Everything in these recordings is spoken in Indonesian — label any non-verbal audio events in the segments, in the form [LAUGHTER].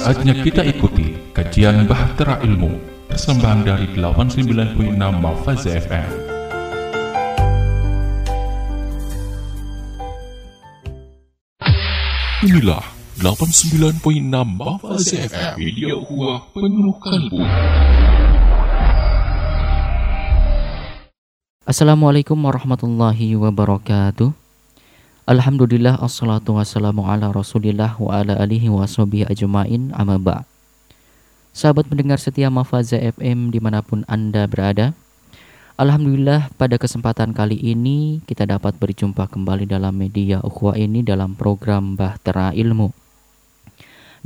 Saatnya kita ikuti kajian Bahtera Ilmu Persembahan dari 89.6 Mafaz FM Inilah 89.6 Mafaz FM Video kuah penuh kalbu. Assalamualaikum warahmatullahi wabarakatuh Alhamdulillah assalatu wassalamu ala rasulillah wa ala alihi wa ajma'in amma ba' Sahabat mendengar setia Mafaza FM di mana pun Anda berada Alhamdulillah pada kesempatan kali ini kita dapat berjumpa kembali dalam media ukhuwah ini dalam program Bahtera Ilmu.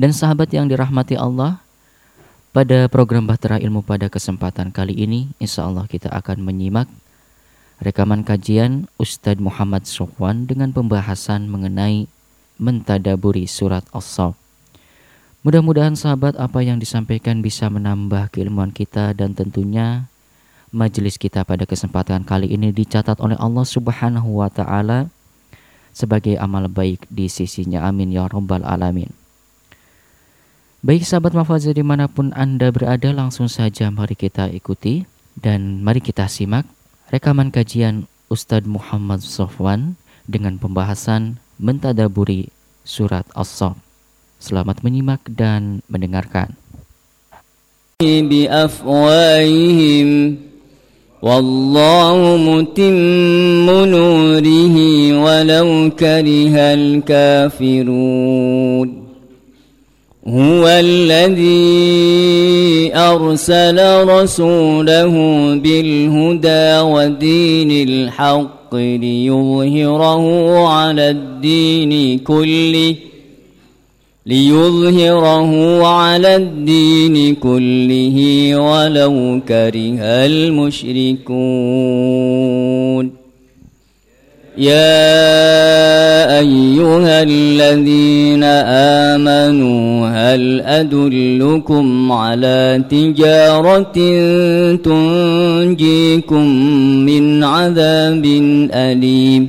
Dan sahabat yang dirahmati Allah pada program Bahtera Ilmu pada kesempatan kali ini Insya Allah kita akan menyimak Rekaman kajian Ustadz Muhammad Sofwan dengan pembahasan mengenai mentadaburi surat As-Saff. Mudah-mudahan sahabat apa yang disampaikan bisa menambah keilmuan kita dan tentunya majelis kita pada kesempatan kali ini dicatat oleh Allah Subhanahu wa taala sebagai amal baik di sisinya. Amin ya rabbal alamin. Baik sahabat mafazah di mana pun Anda berada langsung saja mari kita ikuti dan mari kita simak rekaman kajian Ustadz Muhammad Sofwan dengan pembahasan mentadaburi surat As-Saff. Selamat menyimak dan mendengarkan. بأفواههم والله متم نوره ولو كره الكافرون هو الذي أرسل رسوله بالهدى ودين الحق ليظهره على الدين كله ليظهره على الدين كله ولو كره المشركون. يا أيها الذين آمنوا هل أدلكم على تجارة تنجيكم من عذاب أليم؟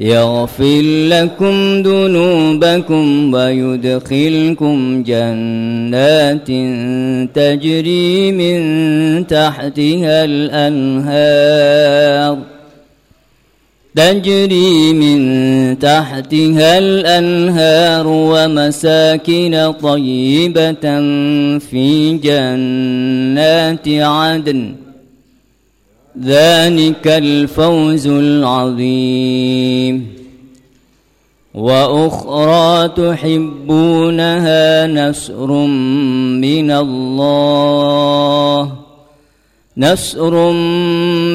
يغفر لكم ذنوبكم ويدخلكم جنات تجري من تحتها الأنهار تجري من تحتها الأنهار ومساكن طيبة في جنات عدن ذلك الفوز العظيم. وأخرى تحبونها نصر من الله نصر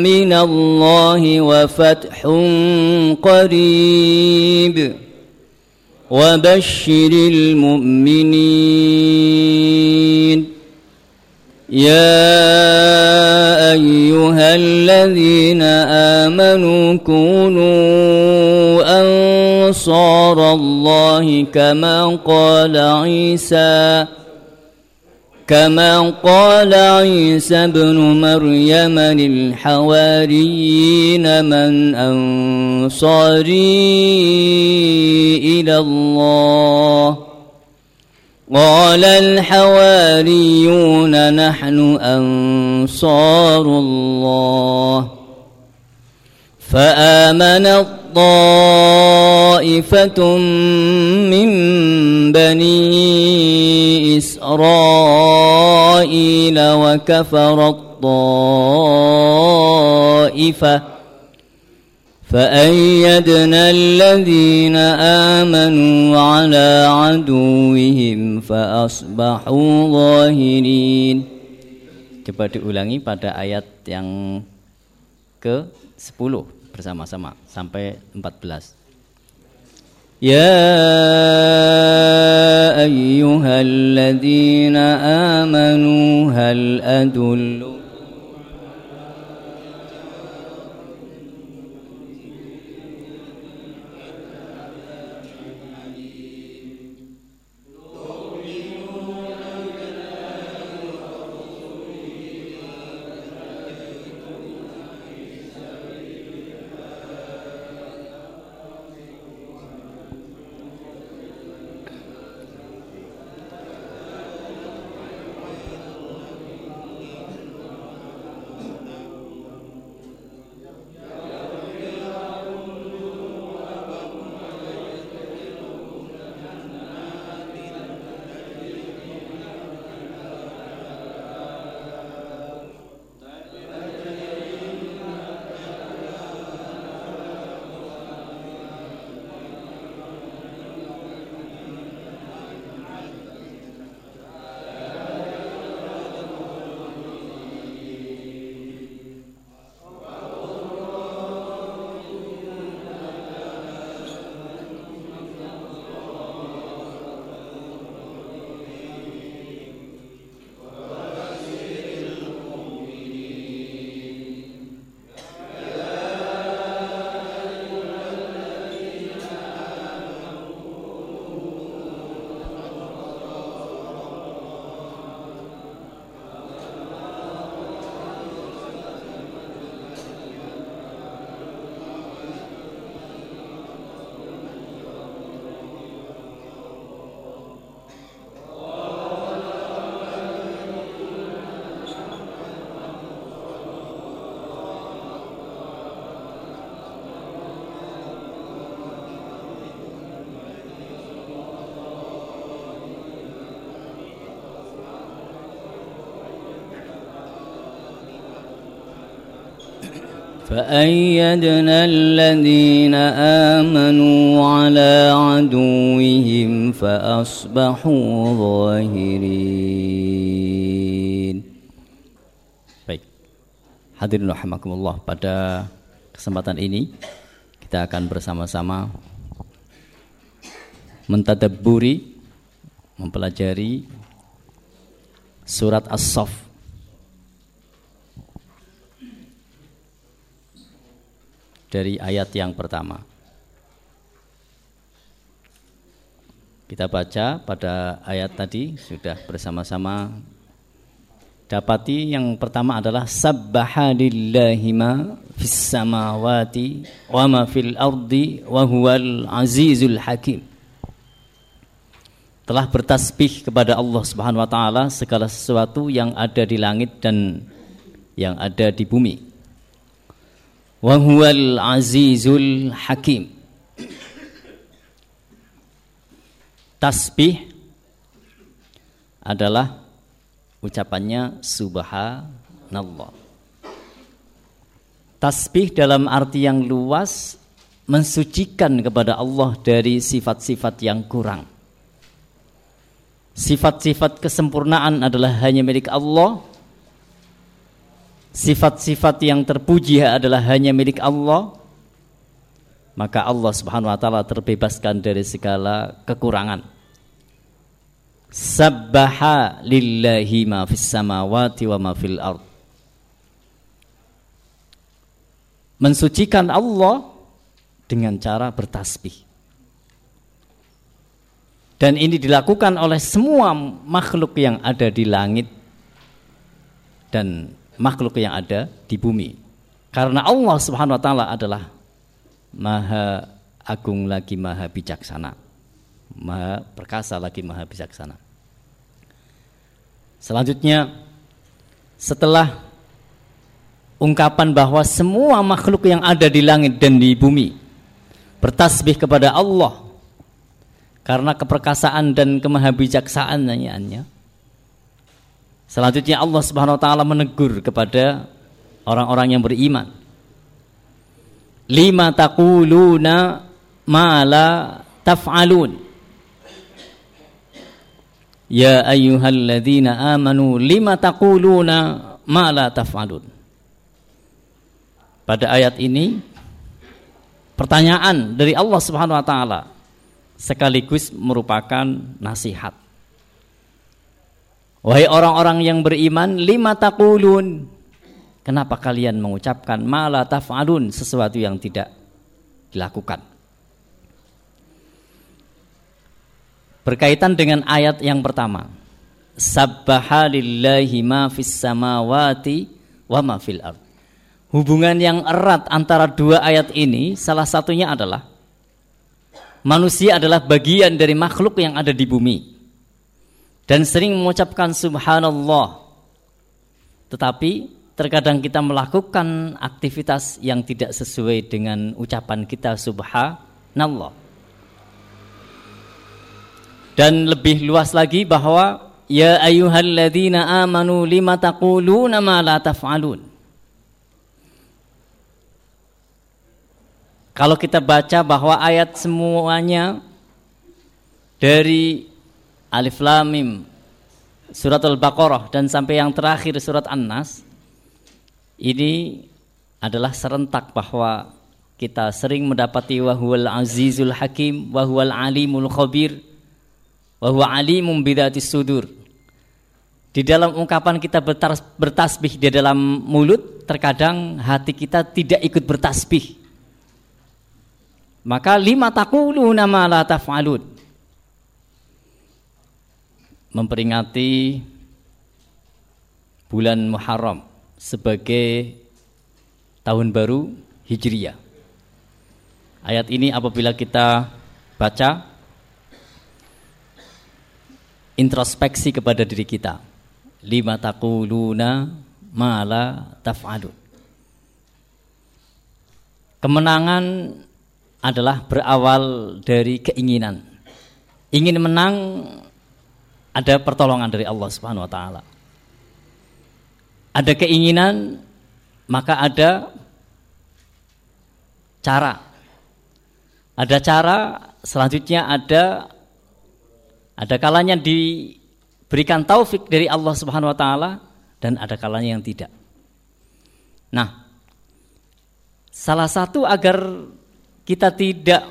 من الله وفتح قريب. وبشر المؤمنين. يا أيها الذين آمنوا كونوا أنصار الله كما قال عيسى كما قال عيسى ابن مريم للحواريين من أنصاري إلى الله. قال الحواريون نحن أنصار الله. فامنت طائفه من بني إسرائيل وكفر الطائفة فأيدنا الذين آمنوا على عدوهم فأصبحوا ظاهرين. Coba diulangi pada ayat yang ke-10 bersama-sama sampai 14 يا أيها الذين آمنوا هل أدلكم فأيدنا الذين آمنوا على عدوهم فأصبحوا ظاهرين Baik Hadirin rahimakumullah pada kesempatan ini kita akan bersama-sama mentadabburi mempelajari surat As-Saff dari ayat yang pertama. Kita baca pada ayat tadi sudah bersama-sama dapati yang pertama adalah sabbaha ma fis samawati wa ma fil ardi wa huwal azizul hakim. Telah bertasbih kepada Allah Subhanahu wa taala segala sesuatu yang ada di langit dan yang ada di bumi wa huwal azizul hakim. Tasbih adalah ucapannya subhanallah. Tasbih dalam arti yang luas mensucikan kepada Allah dari sifat-sifat yang kurang. Sifat-sifat kesempurnaan adalah hanya milik Allah sifat-sifat yang terpuji adalah hanya milik Allah maka Allah Subhanahu wa taala terbebaskan dari segala kekurangan. Sabbaha lillahi ma fis samawati wa ma fil ard. Mensucikan Allah dengan cara bertasbih. Dan ini dilakukan oleh semua makhluk yang ada di langit dan makhluk yang ada di bumi. Karena Allah Subhanahu wa taala adalah Maha agung lagi Maha bijaksana. Maha perkasa lagi Maha bijaksana. Selanjutnya setelah ungkapan bahwa semua makhluk yang ada di langit dan di bumi bertasbih kepada Allah karena keperkasaan dan kemahabijaksaannya Selanjutnya Allah Subhanahu wa taala menegur kepada orang-orang yang beriman. Lima taquluna ma la taf'alun. Ya ayyuhalladzina amanu lima taquluna ma la taf'alun. Pada ayat ini pertanyaan dari Allah Subhanahu wa taala sekaligus merupakan nasihat. Wahai orang-orang yang beriman, lima takulun. Kenapa kalian mengucapkan mala taf'alun sesuatu yang tidak dilakukan? Berkaitan dengan ayat yang pertama. Sabbaha lillahi ma fis samawati wa ma fil ard. Hubungan yang erat antara dua ayat ini salah satunya adalah manusia adalah bagian dari makhluk yang ada di bumi dan sering mengucapkan subhanallah. Tetapi terkadang kita melakukan aktivitas yang tidak sesuai dengan ucapan kita subhanallah. Dan lebih luas lagi bahwa ya ayyuhalladzina amanu lima taquluna ma la taf'alun. Kalau kita baca bahwa ayat semuanya dari Alif Lam Mim Surat Al-Baqarah dan sampai yang terakhir surat An-Nas ini adalah serentak bahwa kita sering mendapati wahwal azizul hakim wahwal alimul khabir wahwa alimum bidatis sudur. Di dalam ungkapan kita bertasbih di dalam mulut terkadang hati kita tidak ikut bertasbih. Maka lima taquluna ma la taf'alun memperingati bulan Muharram sebagai tahun baru Hijriyah. Ayat ini apabila kita baca introspeksi kepada diri kita. Lima taquluna mala taf'alun. Kemenangan adalah berawal dari keinginan. Ingin menang ada pertolongan dari Allah Subhanahu wa taala. Ada keinginan, maka ada cara. Ada cara, selanjutnya ada ada kalanya diberikan taufik dari Allah Subhanahu wa taala dan ada kalanya yang tidak. Nah, salah satu agar kita tidak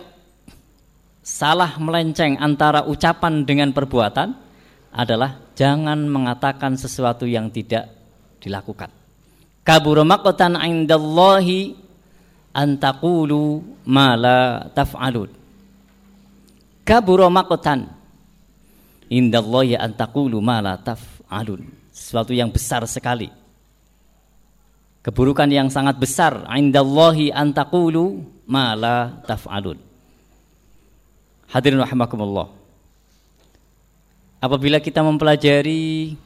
salah melenceng antara ucapan dengan perbuatan adalah jangan mengatakan sesuatu yang tidak dilakukan. Kabur maqtan 'indallahi an taqulu ma la taf'alun. Kabur maqtan indallahi an taqulu ma la taf'alun. Sesuatu yang besar sekali. Keburukan yang sangat besar indallahi an taqulu ma la taf'alun. Hadirin rahimakumullah. Apabila kita mempelajari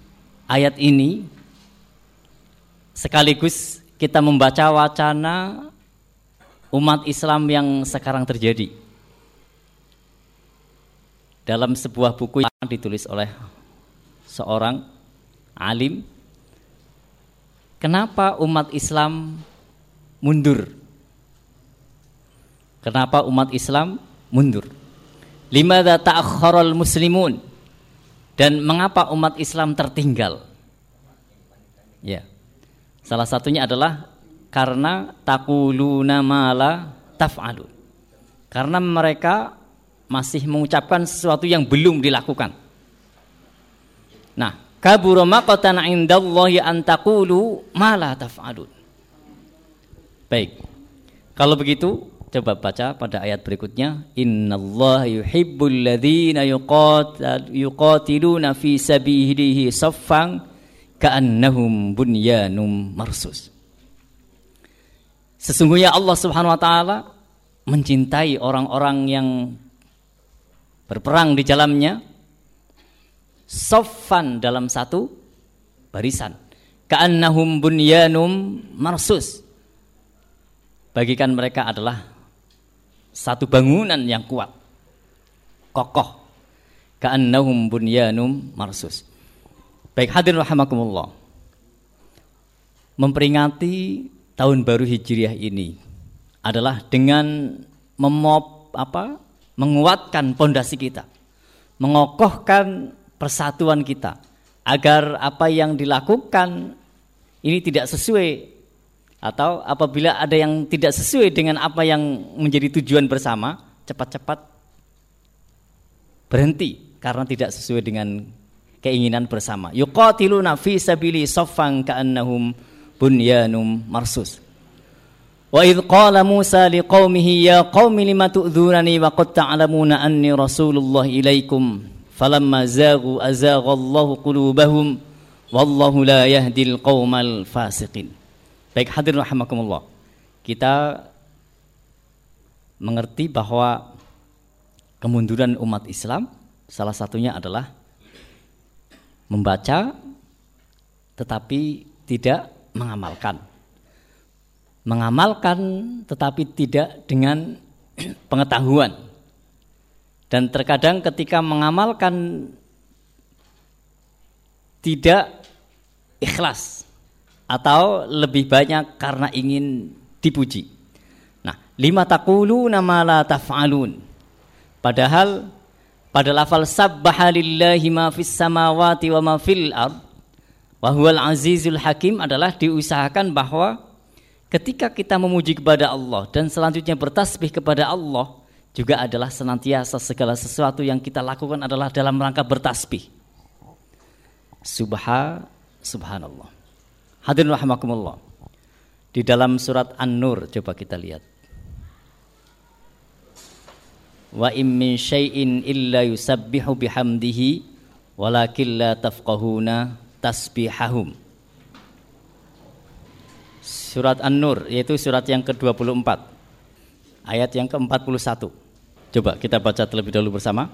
ayat ini sekaligus kita membaca wacana umat Islam yang sekarang terjadi. Dalam sebuah buku yang ditulis oleh seorang alim, kenapa umat Islam mundur? Kenapa umat Islam mundur? Limadha ta'akhkharal muslimun? Dan mengapa umat Islam tertinggal? Ya. Salah satunya adalah karena takuluna mala taf'alu. Karena mereka masih mengucapkan sesuatu yang belum dilakukan. Nah, kabura maqatan indallahi an taqulu ma. Baik. Kalau begitu, Coba baca pada ayat berikutnya. Innallaha yuhibbul ladzina yuqatiluna fi sabilihi saffan ka'annahum bunyanum marsus. Sesungguhnya Allah Subhanahu wa taala mencintai orang-orang yang berperang di jalannya saffan dalam satu barisan. Ka'annahum bunyanum marsus. Bagikan mereka adalah satu bangunan yang kuat. Kokoh. Ka'annahum bunyanum marsus. Baik hadir rahimakumullah. Memperingati tahun baru hijriah ini adalah dengan memop apa menguatkan pondasi kita. Mengokohkan persatuan kita agar apa yang dilakukan ini tidak sesuai atau apabila ada yang tidak sesuai dengan apa yang menjadi tujuan bersama, cepat-cepat berhenti karena tidak sesuai dengan keinginan bersama. Yuqatiluna fi sabili saffan ka'annahum bunyanum marsus. Wa idh qala Musa liqaumihi ya qaumi lima tu'dzunani wa qad ta'lamuna anni rasulullah ilaikum falamma zaghu azagha Allahu qulubahum wallahu la yahdil qaumal fasiqin. Baik hadirin rahimakumullah. Kita mengerti bahwa kemunduran umat Islam salah satunya adalah membaca tetapi tidak mengamalkan. Mengamalkan tetapi tidak dengan [CLEARS THROAT] pengetahuan. Dan terkadang ketika mengamalkan tidak ikhlas atau lebih banyak karena ingin dipuji. Nah, lima takulu nama la taf'alun. Padahal pada lafal sabbaha lillahi ma fis samawati wa ma fil ard wa huwal azizul hakim adalah diusahakan bahwa ketika kita memuji kepada Allah dan selanjutnya bertasbih kepada Allah juga adalah senantiasa segala sesuatu yang kita lakukan adalah dalam rangka bertasbih. Subha subhanallah. Hadirin rahimakumullah. Di dalam surat An-Nur coba kita lihat. Wa in min syai'in illa yusabbihu bihamdihi walakin la tafqahuna tasbihahum. Surat An-Nur yaitu surat yang ke-24 ayat yang ke-41. Coba kita baca terlebih dahulu bersama.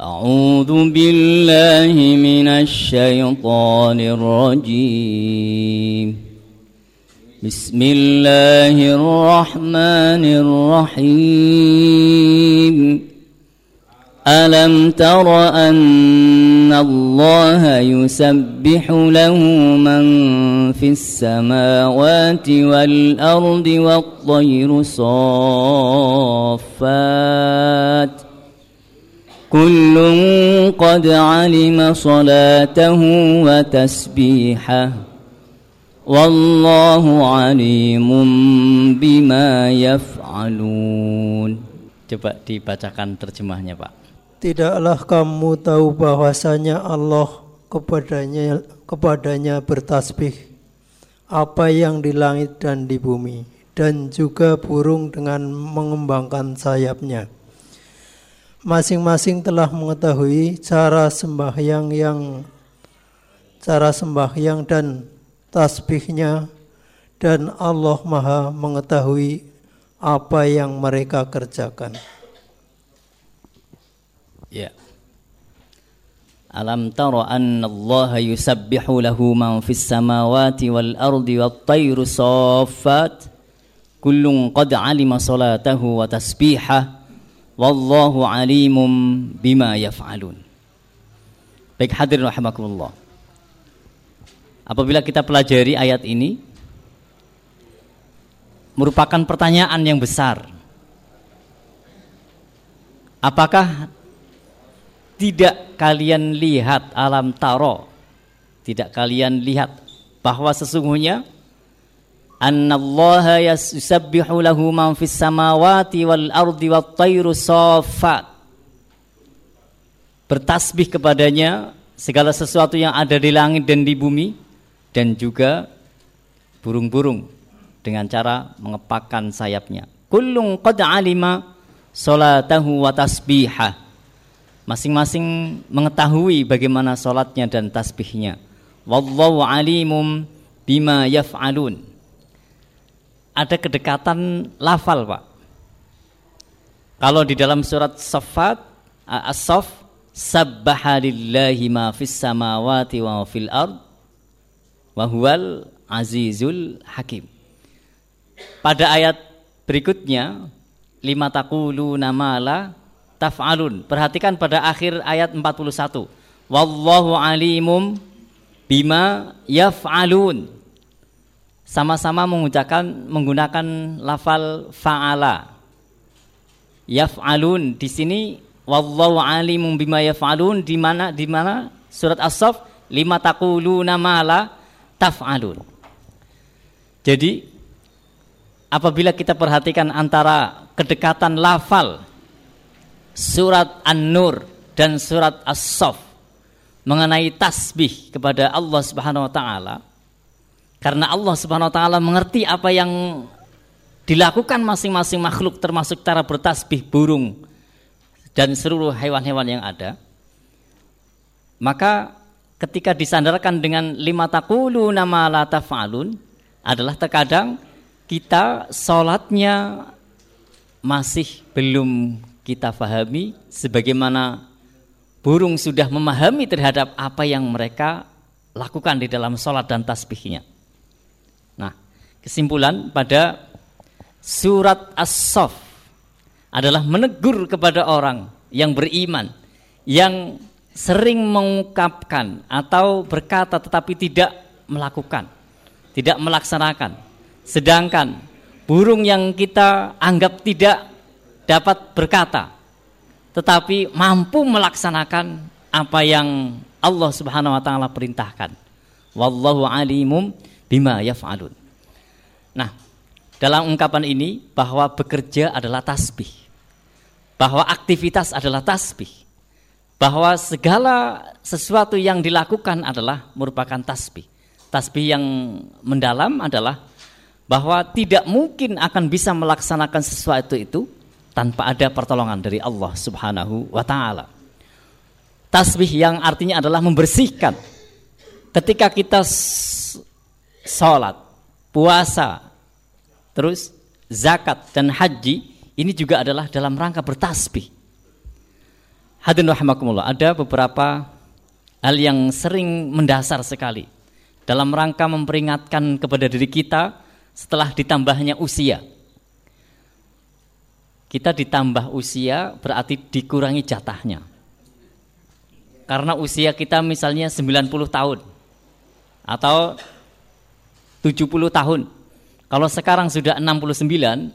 أعوذ بالله من الشيطان الرجيم. بسم الله الرحمن الرحيم. ألم تر أن الله يسبح له من في السماوات والأرض والطير صافات كل قد علم صلاته وتسبيحه والله عليم بما يفعلون Coba dibacakan terjemahnya Pak Tidaklah kamu tahu bahwasanya Allah kepadanya kepadanya bertasbih apa yang di langit dan di bumi dan juga burung dengan mengembangkan sayapnya. Masing-masing telah mengetahui cara sembahyang yang cara sembahyang dan tasbihnya dan Allah Maha mengetahui apa yang mereka kerjakan. Ya. Alam tara anna Allah yusabbihu lahu man fis samawati wal ardi wat tayru saffat kullun qad alima salatahu wa tasbihah wallahu alimum bima yaf'alun. Baik hadirin rahimakumullah. Apabila kita pelajari ayat ini merupakan pertanyaan yang besar. Apakah tidak kalian lihat alam taro tidak kalian lihat bahwa sesungguhnya yusabbihu lahu man fis samawati wal ardi wat tayru saffat bertasbih kepadanya segala sesuatu yang ada di langit dan di bumi dan juga burung-burung dengan cara mengepakkan sayapnya kullun qad alima salatahu wa tasbihah Masing-masing mengetahui bagaimana sholatnya dan tasbihnya. Wallahu alimum bima yaf'alun. Ada kedekatan lafal, Pak. Kalau di dalam surat Safat, As-Saff, Sabbaha lillahi ma fis samawati wa fil ard wa huwal azizul hakim. Pada ayat berikutnya, lima takulu namala taf'alun. Perhatikan pada akhir ayat 41. Wallahu alimum bima yaf'alun. Sama-sama mengucapkan menggunakan lafal fa'ala. Yaf'alun di sini wallahu alimum bima yaf'alun di mana di mana surat As-Saff lima taquluna ma la taf'alun. Jadi apabila kita perhatikan antara kedekatan lafal surat An-Nur dan surat As-Saff mengenai tasbih kepada Allah Subhanahu wa taala karena Allah Subhanahu wa taala mengerti apa yang dilakukan masing-masing makhluk termasuk cara bertasbih burung dan seluruh hewan-hewan yang ada maka ketika disandarkan dengan lima takulu nama la taf'alun adalah terkadang kita sholatnya masih belum kita fahami sebagaimana burung sudah memahami terhadap apa yang mereka lakukan di dalam sholat dan tasbihnya. Nah, kesimpulan pada surat As-Saff adalah menegur kepada orang yang beriman yang sering mengungkapkan atau berkata tetapi tidak melakukan, tidak melaksanakan. Sedangkan burung yang kita anggap tidak dapat berkata tetapi mampu melaksanakan apa yang Allah Subhanahu wa taala perintahkan. Wallahu alimum bima yaf'alun. Nah, dalam ungkapan ini bahwa bekerja adalah tasbih. Bahwa aktivitas adalah tasbih. Bahwa segala sesuatu yang dilakukan adalah merupakan tasbih. Tasbih yang mendalam adalah bahwa tidak mungkin akan bisa melaksanakan sesuatu itu tanpa ada pertolongan dari Allah Subhanahu wa taala. Tasbih yang artinya adalah membersihkan. Ketika kita sholat, puasa, terus zakat dan haji, ini juga adalah dalam rangka bertasbih. Hadirin rahimakumullah, ada beberapa hal yang sering mendasar sekali dalam rangka memperingatkan kepada diri kita setelah ditambahnya usia kita ditambah usia berarti dikurangi jatahnya. Karena usia kita misalnya 90 tahun atau 70 tahun. Kalau sekarang sudah 69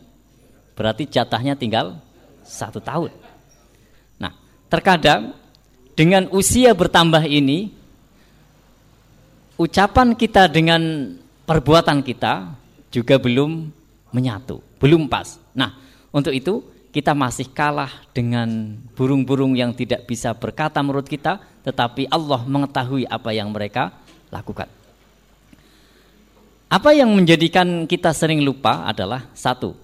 berarti jatahnya tinggal satu tahun. Nah, terkadang dengan usia bertambah ini ucapan kita dengan perbuatan kita juga belum menyatu, belum pas. Nah, untuk itu kita masih kalah dengan burung-burung yang tidak bisa berkata menurut kita, tetapi Allah mengetahui apa yang mereka lakukan. Apa yang menjadikan kita sering lupa adalah satu,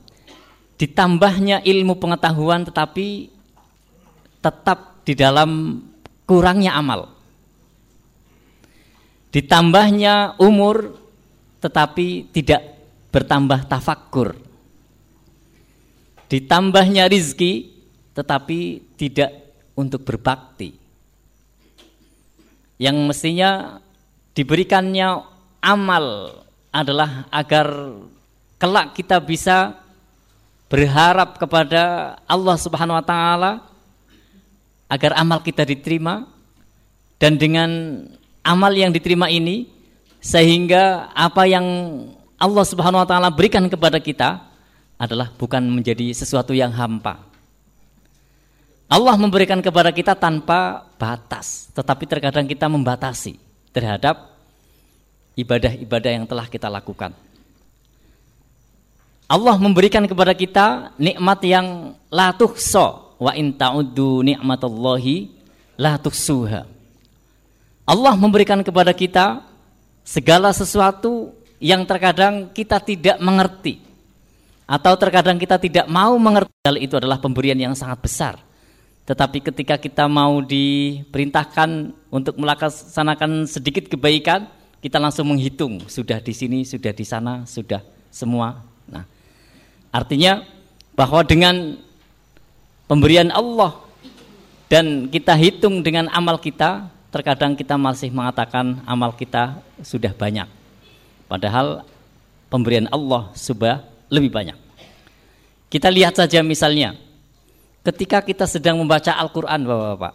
ditambahnya ilmu pengetahuan tetapi tetap di dalam kurangnya amal. Ditambahnya umur tetapi tidak bertambah tafakkur. Ditambahnya rizki tetapi tidak untuk berbakti. Yang mestinya diberikannya amal adalah agar kelak kita bisa berharap kepada Allah Subhanahu wa taala agar amal kita diterima dan dengan amal yang diterima ini sehingga apa yang Allah Subhanahu wa taala berikan kepada kita adalah bukan menjadi sesuatu yang hampa. Allah memberikan kepada kita tanpa batas, tetapi terkadang kita membatasi terhadap ibadah-ibadah yang telah kita lakukan. Allah memberikan kepada kita nikmat yang la tuhsa wa in ta'uddu ni'matallahi la tuhsuha. Allah memberikan kepada kita segala sesuatu yang terkadang kita tidak mengerti atau terkadang kita tidak mau mengerti hal itu adalah pemberian yang sangat besar. Tetapi ketika kita mau diperintahkan untuk melaksanakan sedikit kebaikan, kita langsung menghitung sudah di sini, sudah di sana, sudah semua. Nah, artinya bahwa dengan pemberian Allah dan kita hitung dengan amal kita, terkadang kita masih mengatakan amal kita sudah banyak. Padahal pemberian Allah sudah lebih banyak. Kita lihat saja misalnya, ketika kita sedang membaca Al-Quran Bapak-Bapak,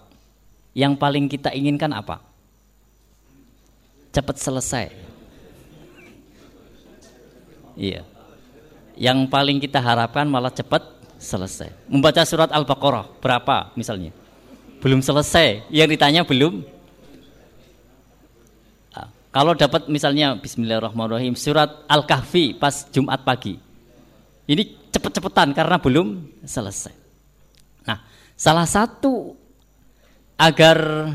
yang paling kita inginkan apa? Cepat selesai. Iya. Yang paling kita harapkan malah cepat selesai. Membaca surat Al-Baqarah berapa misalnya? Belum selesai. Yang ditanya belum kalau dapat misalnya Bismillahirrahmanirrahim surat Al-Kahfi pas Jumat pagi. Ini cepet-cepetan karena belum selesai. Nah, salah satu agar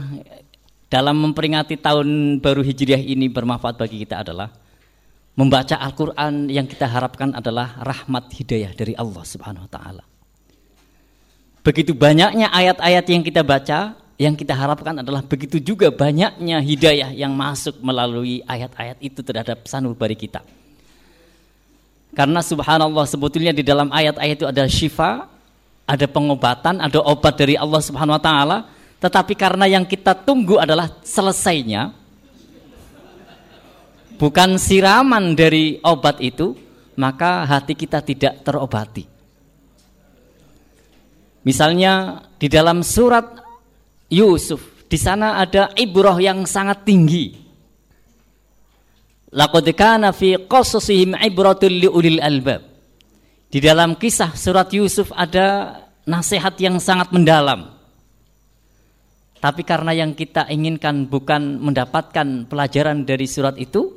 dalam memperingati tahun baru Hijriah ini bermanfaat bagi kita adalah membaca Al-Qur'an yang kita harapkan adalah rahmat hidayah dari Allah Subhanahu wa taala. Begitu banyaknya ayat-ayat yang kita baca, yang kita harapkan adalah begitu juga banyaknya hidayah yang masuk melalui ayat-ayat itu terhadap sanubari kita. Karena subhanallah sebetulnya di dalam ayat-ayat itu ada syifa, ada pengobatan, ada obat dari Allah Subhanahu wa taala, tetapi karena yang kita tunggu adalah selesainya bukan siraman dari obat itu, maka hati kita tidak terobati. Misalnya di dalam surat Yusuf. Di sana ada ibrah yang sangat tinggi. Laqad kana fi qasasihim ibratul liulil albab. Di dalam kisah surat Yusuf ada nasihat yang sangat mendalam. Tapi karena yang kita inginkan bukan mendapatkan pelajaran dari surat itu,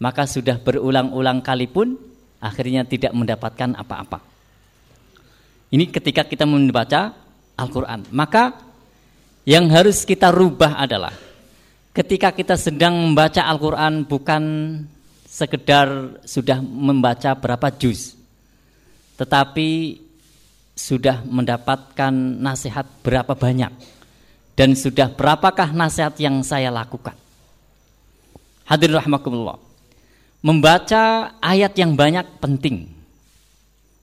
maka sudah berulang-ulang kali pun akhirnya tidak mendapatkan apa-apa. Ini ketika kita membaca Al-Quran. Maka yang harus kita rubah adalah ketika kita sedang membaca Al-Quran bukan sekedar sudah membaca berapa juz, tetapi sudah mendapatkan nasihat berapa banyak dan sudah berapakah nasihat yang saya lakukan. Hadirin rahmakumullah. Membaca ayat yang banyak penting.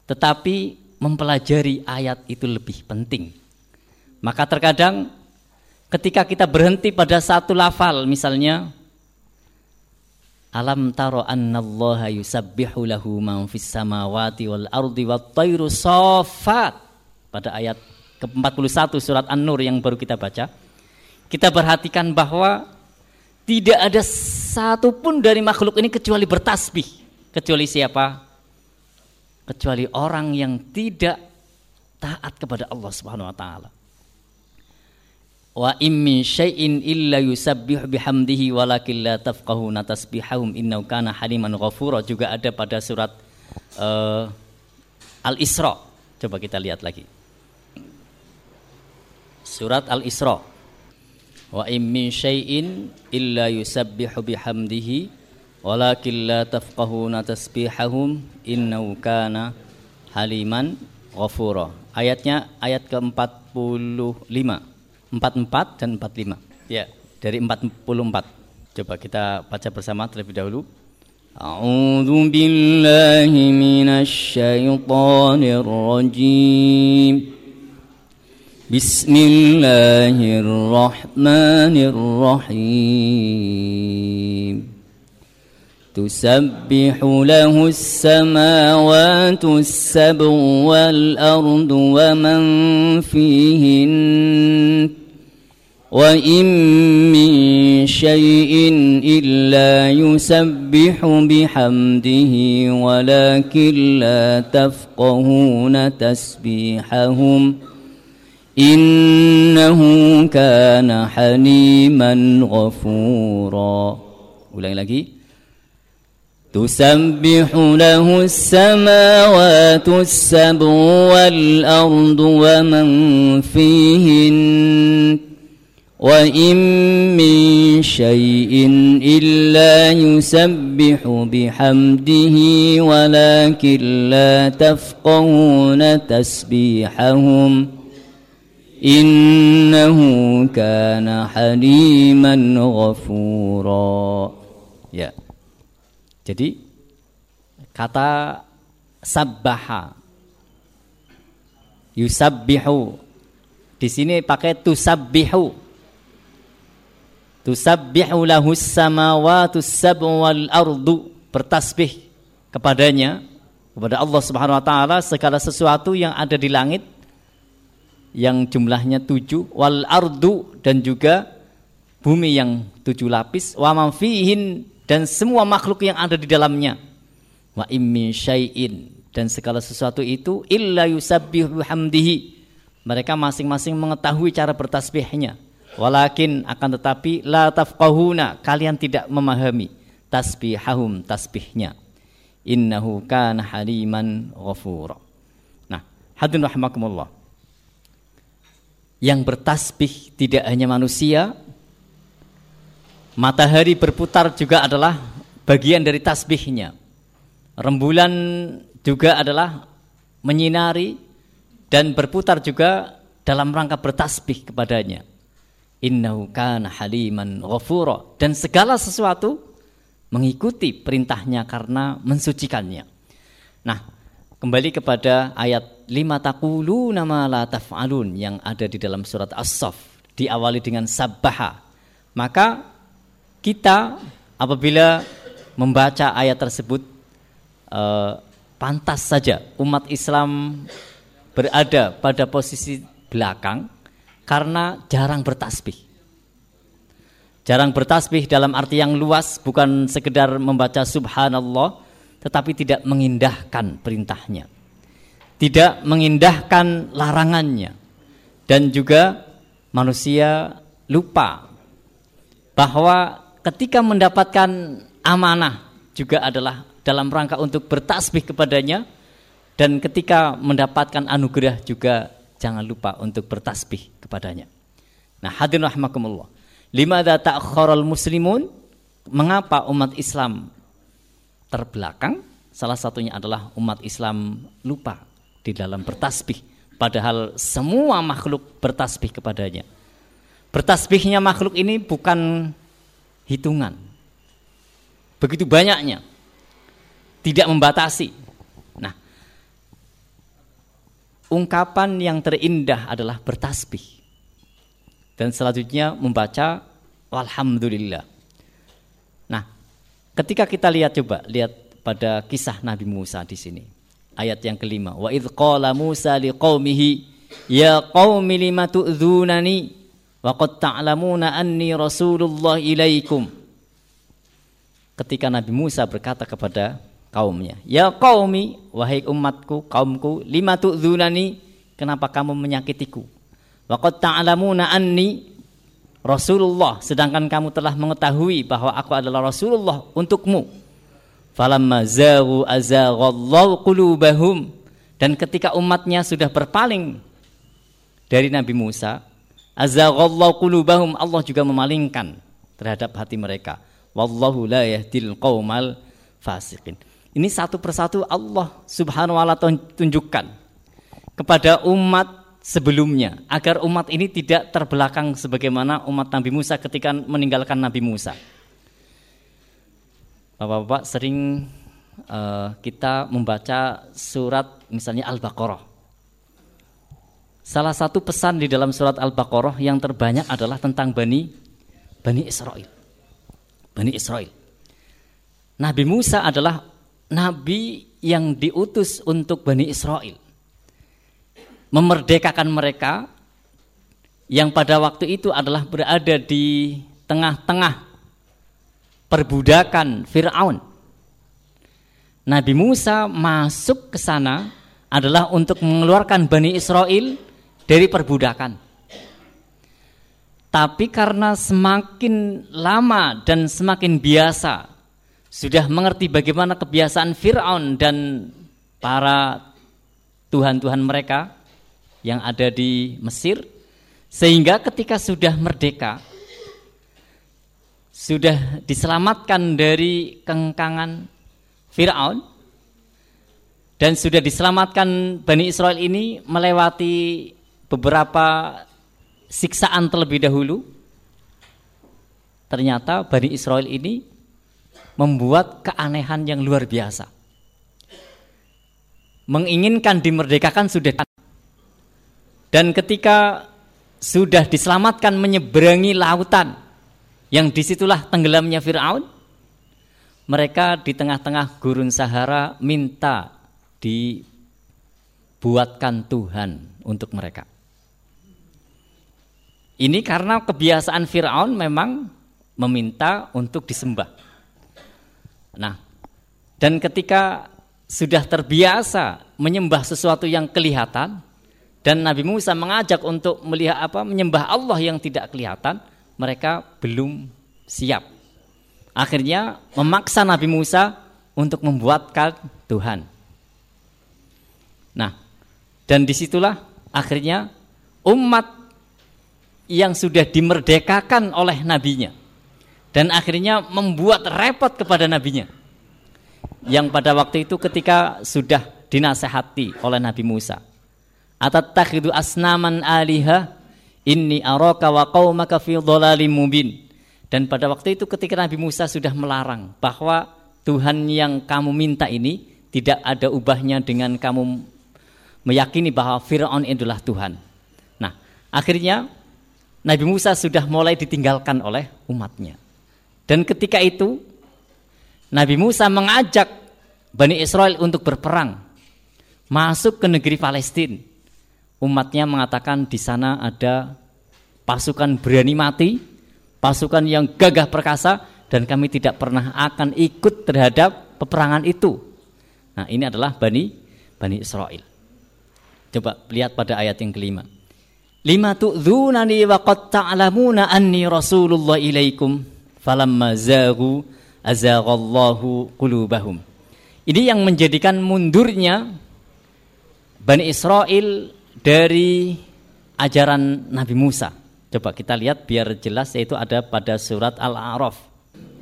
Tetapi mempelajari ayat itu lebih penting. Maka terkadang ketika kita berhenti pada satu lafal misalnya Alam taro annallaha yusabbihu lahu man fis samawati wal ardi wat tayru safat pada ayat ke-41 surat An-Nur yang baru kita baca, kita perhatikan bahwa tidak ada satupun dari makhluk ini kecuali bertasbih. Kecuali siapa? Kecuali orang yang tidak taat kepada Allah Subhanahu wa taala. Wa im min syai'in illa yusabbihu bihamdihi walakin la tafqahuna tasbihahum innahu kana haliman ghafura juga ada pada surat uh, Al-Isra. Coba kita lihat lagi. Surat Al-Isra. Wa im min syai'in illa yusabbihu bihamdihi walakin la tafqahuna tasbihahum innahu kana haliman ghafura. Ayatnya ayat ke-45. 44 dan 45. Ya, dari 44. Coba kita baca bersama terlebih dahulu. A'udzu billahi minasy syaithanir rajim. Bismillahirrahmanirrahim. تسبح له السماوات السبع والأرض ومن فيهن وإن من شيء إلا يسبح بحمده ولكن لا تفقهون تسبيحهم إنه كان حليما غفورا. Ulangi lagi. تسبح له السماوات السبع والأرض ومن فيهن وإن من شيء إلا يسبح بحمده ولكن لا تفقهون تسبيحهم. إنه كان حليما غفورا ya jadi kata sabbaha yusabbihu di sini pakai tusabbihu Tusabbihu lahus samawati sab'u wal ardu bertasbih kepadanya kepada Allah Subhanahu wa taala segala sesuatu yang ada di langit yang jumlahnya tujuh wal ardu dan juga bumi yang tujuh lapis wa man fihin dan semua makhluk yang ada di dalamnya wa immin syai'in dan segala sesuatu itu illa yusabbihu hamdihi mereka masing-masing mengetahui cara bertasbihnya Walakin akan tetapi la tafqahuna kalian tidak memahami tasbihahum tasbihnya. Innahu kana haliman ghafura. Nah, hadirin rahimakumullah. Yang bertasbih tidak hanya manusia, matahari berputar juga adalah bagian dari tasbihnya. Rembulan juga adalah menyinari dan berputar juga dalam rangka bertasbih kepadanya. Innahu kana haliman ghafura dan segala sesuatu mengikuti perintahnya karena mensucikannya. Nah, kembali kepada ayat lima takulu nama la taf'alun yang ada di dalam surat As-Saff diawali dengan sabbaha. Maka kita apabila membaca ayat tersebut eh, pantas saja umat Islam berada pada posisi belakang karena jarang bertasbih. Jarang bertasbih dalam arti yang luas bukan sekedar membaca subhanallah tetapi tidak mengindahkan perintahnya. Tidak mengindahkan larangannya. Dan juga manusia lupa bahwa ketika mendapatkan amanah juga adalah dalam rangka untuk bertasbih kepadanya dan ketika mendapatkan anugerah juga jangan lupa untuk bertasbih kepadanya. Nah, hadirin rahimakumullah. Limada ta'akharal muslimun? Mengapa umat Islam terbelakang? Salah satunya adalah umat Islam lupa di dalam bertasbih. Padahal semua makhluk bertasbih kepadanya. Bertasbihnya makhluk ini bukan hitungan. Begitu banyaknya. Tidak membatasi ungkapan yang terindah adalah bertasbih. Dan selanjutnya membaca alhamdulillah. Ketika kita lihat coba lihat pada kisah Nabi Musa di sini. Ayat yang kelima, wa idh qala Musa liqaumihi Ya qaumi lima tu'dzunani wa qad ta'lamuna anni rasulullah ilaikum. Ketika Nabi Musa berkata kepada kaumnya, "Ya qaumi, wahai umatku, kaumku, lima tu'dzunani, kenapa kamu menyakitiku? Wa qad ta'lamuna anni Rasulullah, sedangkan kamu telah mengetahui bahwa aku adalah Rasulullah untukmu." Dan ketika umatnya sudah berpaling dari Nabi Musa, Allah juga memalingkan terhadap hati mereka. Wallahu la yahdil fasiqin. Ini satu persatu Allah Subhanahu wa taala tunjukkan kepada umat sebelumnya agar umat ini tidak terbelakang sebagaimana umat Nabi Musa ketika meninggalkan Nabi Musa. Bapak-bapak sering uh, kita membaca surat misalnya Al-Baqarah Salah satu pesan di dalam surat Al-Baqarah yang terbanyak adalah tentang Bani Bani Israel. Bani Israel. Nabi Musa adalah nabi yang diutus untuk Bani Israel. Memerdekakan mereka yang pada waktu itu adalah berada di tengah-tengah perbudakan Firaun. Nabi Musa masuk ke sana adalah untuk mengeluarkan Bani Israel dari perbudakan. Tapi karena semakin lama dan semakin biasa sudah mengerti bagaimana kebiasaan Firaun dan para tuhan-tuhan mereka yang ada di Mesir sehingga ketika sudah merdeka sudah diselamatkan dari kengkangan Firaun dan sudah diselamatkan Bani Israel ini melewati beberapa siksaan terlebih dahulu ternyata Bani Israel ini membuat keanehan yang luar biasa. Menginginkan dimerdekakan sudah dan ketika sudah diselamatkan menyeberangi lautan yang di situlah tenggelamnya Fir'aun mereka di tengah-tengah gurun Sahara minta dibuatkan Tuhan untuk mereka ini karena kebiasaan Fir'aun memang meminta untuk disembah. Nah, dan ketika sudah terbiasa menyembah sesuatu yang kelihatan dan Nabi Musa mengajak untuk melihat apa menyembah Allah yang tidak kelihatan, mereka belum siap. Akhirnya memaksa Nabi Musa untuk membuatkan Tuhan. Nah, dan di situlah akhirnya umat yang sudah dimerdekakan oleh nabinya dan akhirnya membuat repot kepada nabinya yang pada waktu itu ketika sudah dinasehati oleh Nabi Musa atatakhidu asnaman aliha inni araka wa qaumaka fi dhalalim mubin dan pada waktu itu ketika Nabi Musa sudah melarang bahwa Tuhan yang kamu minta ini tidak ada ubahnya dengan kamu meyakini bahwa Firaun adalah Tuhan. Nah, akhirnya Nabi Musa sudah mulai ditinggalkan oleh umatnya. Dan ketika itu Nabi Musa mengajak Bani Israel untuk berperang masuk ke negeri Palestina. Umatnya mengatakan di sana ada pasukan berani mati, pasukan yang gagah perkasa dan kami tidak pernah akan ikut terhadap peperangan itu. Nah, ini adalah Bani Bani Israel. Coba lihat pada ayat yang kelima lima tu'dzunani wa qad ta'lamuna anni rasulullah ilaikum falamma zaghu azaghallahu qulubahum ini yang menjadikan mundurnya Bani Israel dari ajaran Nabi Musa coba kita lihat biar jelas yaitu ada pada surat Al-A'raf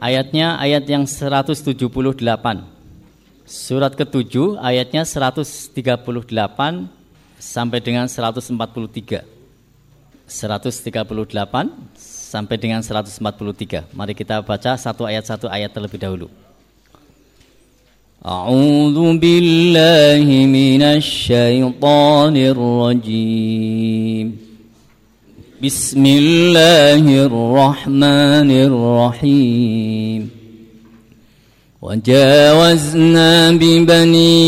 ayatnya ayat yang 178 surat ke-7 ayatnya 138 sampai dengan 143 138 sampai dengan 143. Mari kita baca satu ayat satu ayat terlebih dahulu. أعوذ بالله من الشيطان الرجيم. بسم الله الرحمن الرحيم. وجاوزنا ببني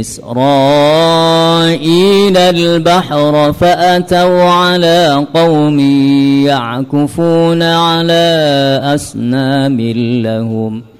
إسرائيل البحر فأتوا على قوم يعكفون على أسنام لهم ۖ.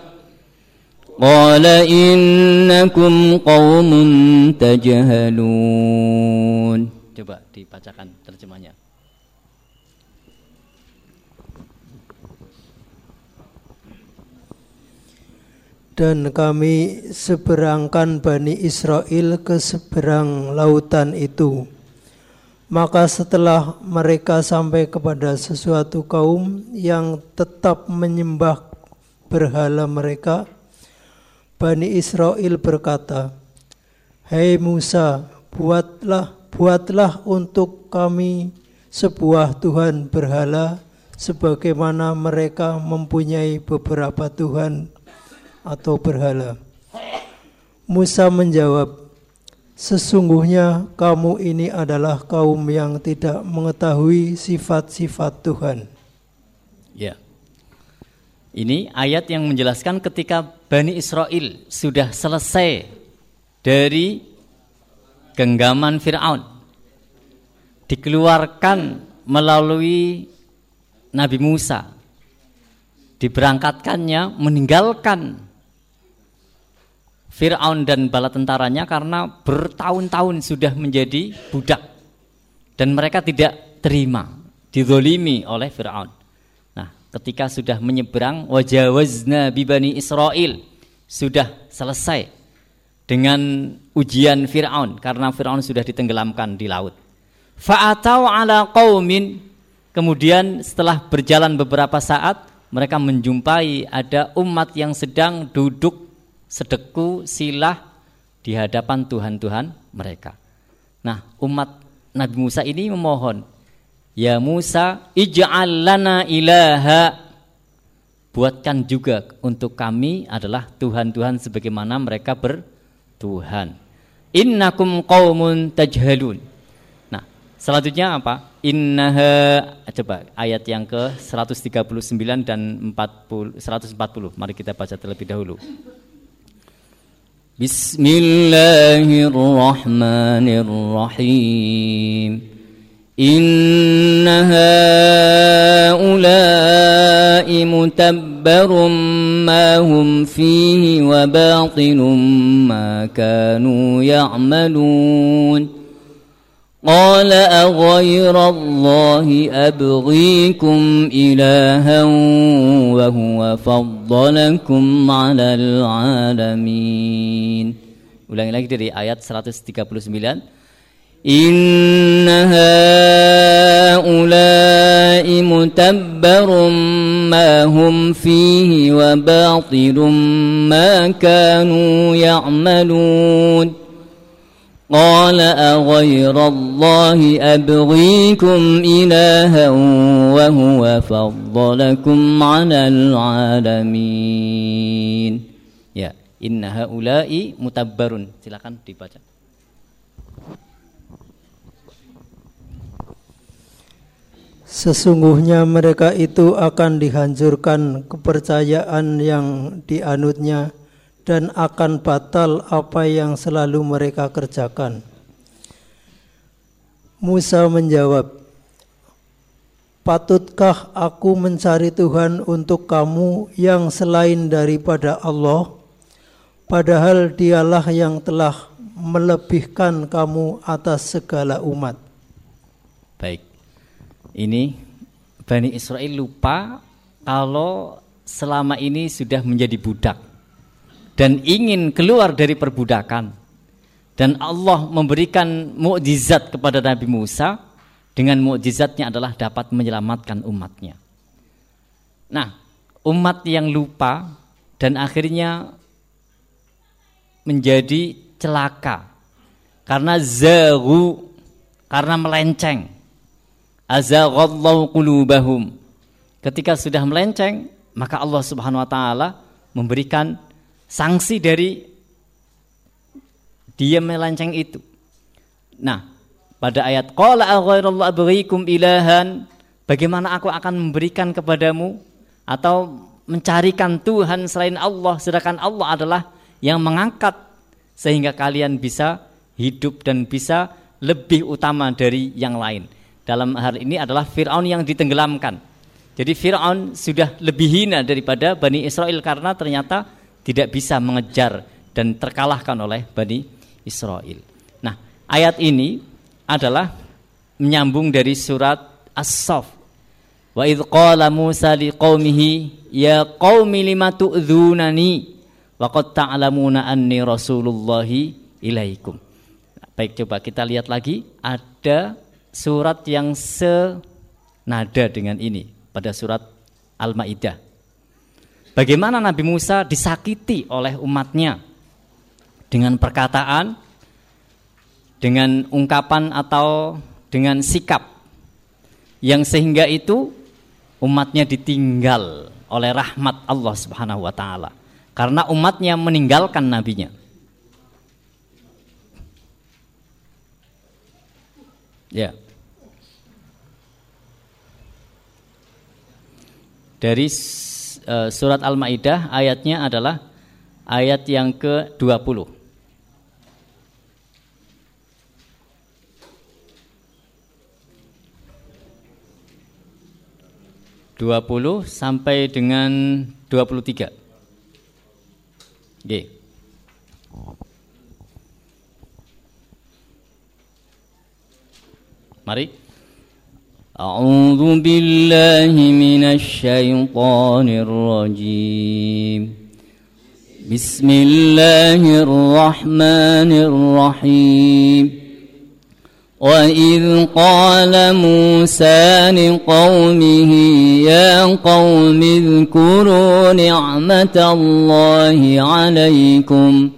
قال إنكم قوم تجهلون Coba dibacakan terjemahnya Dan kami seberangkan Bani Israel ke seberang lautan itu. Maka setelah mereka sampai kepada sesuatu kaum yang tetap menyembah berhala mereka, Bani Israel berkata, Hei Musa, buatlah buatlah untuk kami sebuah Tuhan berhala sebagaimana mereka mempunyai beberapa Tuhan atau berhala. Musa menjawab, Sesungguhnya kamu ini adalah kaum yang tidak mengetahui sifat-sifat Tuhan. Ya. Ini ayat yang menjelaskan ketika Bani Israel sudah selesai dari genggaman Fir'aun. Dikeluarkan melalui Nabi Musa. Diberangkatkannya meninggalkan Fir'aun dan bala tentaranya karena bertahun-tahun sudah menjadi budak dan mereka tidak terima dizolimi oleh Fir'aun ketika sudah menyeberang wajawazna bibani Israel sudah selesai dengan ujian Fir'aun karena Fir'aun sudah ditenggelamkan di laut. Fa'atau ala qaumin. Kemudian setelah berjalan beberapa saat mereka menjumpai ada umat yang sedang duduk sedeku silah di hadapan Tuhan-Tuhan mereka. Nah, umat Nabi Musa ini memohon, Ya Musa, ij'al lana ilaha. Buatkan juga untuk kami adalah Tuhan-Tuhan sebagaimana mereka bertuhan. Innakum qaumun tajhalun. Nah, selanjutnya apa? Innaha coba ayat yang ke 139 dan 40 140. Mari kita baca terlebih dahulu. Bismillahirrahmanirrahim. إن هؤلاء متبر ما هم فيه وباطل ما كانوا يعملون قال أغير الله أبغيكم إلها وهو فضلكم على العالمين Ulangi lagi dari ayat 139 إن هؤلاء متبر ما هم فيه وباطل ما كانوا يعملون قال أغير الله أبغيكم إلها وهو فضلكم على العالمين Ya, inna haula'i mutabbarun. Silakan dibaca. Sesungguhnya mereka itu akan dihancurkan kepercayaan yang dianutnya dan akan batal apa yang selalu mereka kerjakan. Musa menjawab, Patutkah aku mencari Tuhan untuk kamu yang selain daripada Allah, padahal dialah yang telah melebihkan kamu atas segala umat. Baik, ini Bani Israel lupa kalau selama ini sudah menjadi budak dan ingin keluar dari perbudakan dan Allah memberikan mukjizat kepada Nabi Musa dengan mukjizatnya adalah dapat menyelamatkan umatnya. Nah, umat yang lupa dan akhirnya menjadi celaka karena zagu karena melenceng azaghallahu qulubahum ketika sudah melenceng maka Allah Subhanahu wa taala memberikan sanksi dari dia melenceng itu nah pada ayat qala aghairallahu abghikum ilahan bagaimana aku akan memberikan kepadamu atau mencarikan Tuhan selain Allah sedangkan Allah adalah yang mengangkat sehingga kalian bisa hidup dan bisa lebih utama dari yang lain. Dalam hal ini adalah Fir'aun yang ditenggelamkan. Jadi Fir'aun sudah lebih hina daripada Bani Israel karena ternyata tidak bisa mengejar dan terkalahkan oleh Bani Israel. Nah, ayat ini adalah menyambung dari surat As-Saff. Wa idh qala Musa liqaumihi ya qaumi lima tu'dzunani wa qad ta'lamuna anni rasulullahi ilaikum. Baik coba kita lihat lagi ada surat yang senada dengan ini pada surat Al-Maidah. Bagaimana Nabi Musa disakiti oleh umatnya dengan perkataan, dengan ungkapan atau dengan sikap yang sehingga itu umatnya ditinggal oleh rahmat Allah Subhanahu wa taala karena umatnya meninggalkan nabinya. Ya. Dari uh, surat Al-Maidah ayatnya adalah ayat yang ke-20. Dua puluh sampai dengan dua puluh tiga. Nggih. Mari. أعوذ بالله من الشيطان الرجيم. بسم الله الرحمن الرحيم. وإذ قال موسى لقومه يا قوم اذكروا نعمة الله عليكم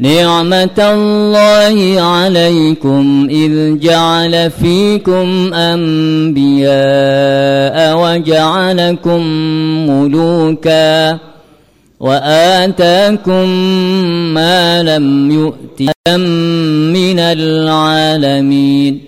نعمة الله عليكم إذ جعل فيكم أنبياء وجعلكم ملوكا وآتاكم ما لم يؤت من العالمين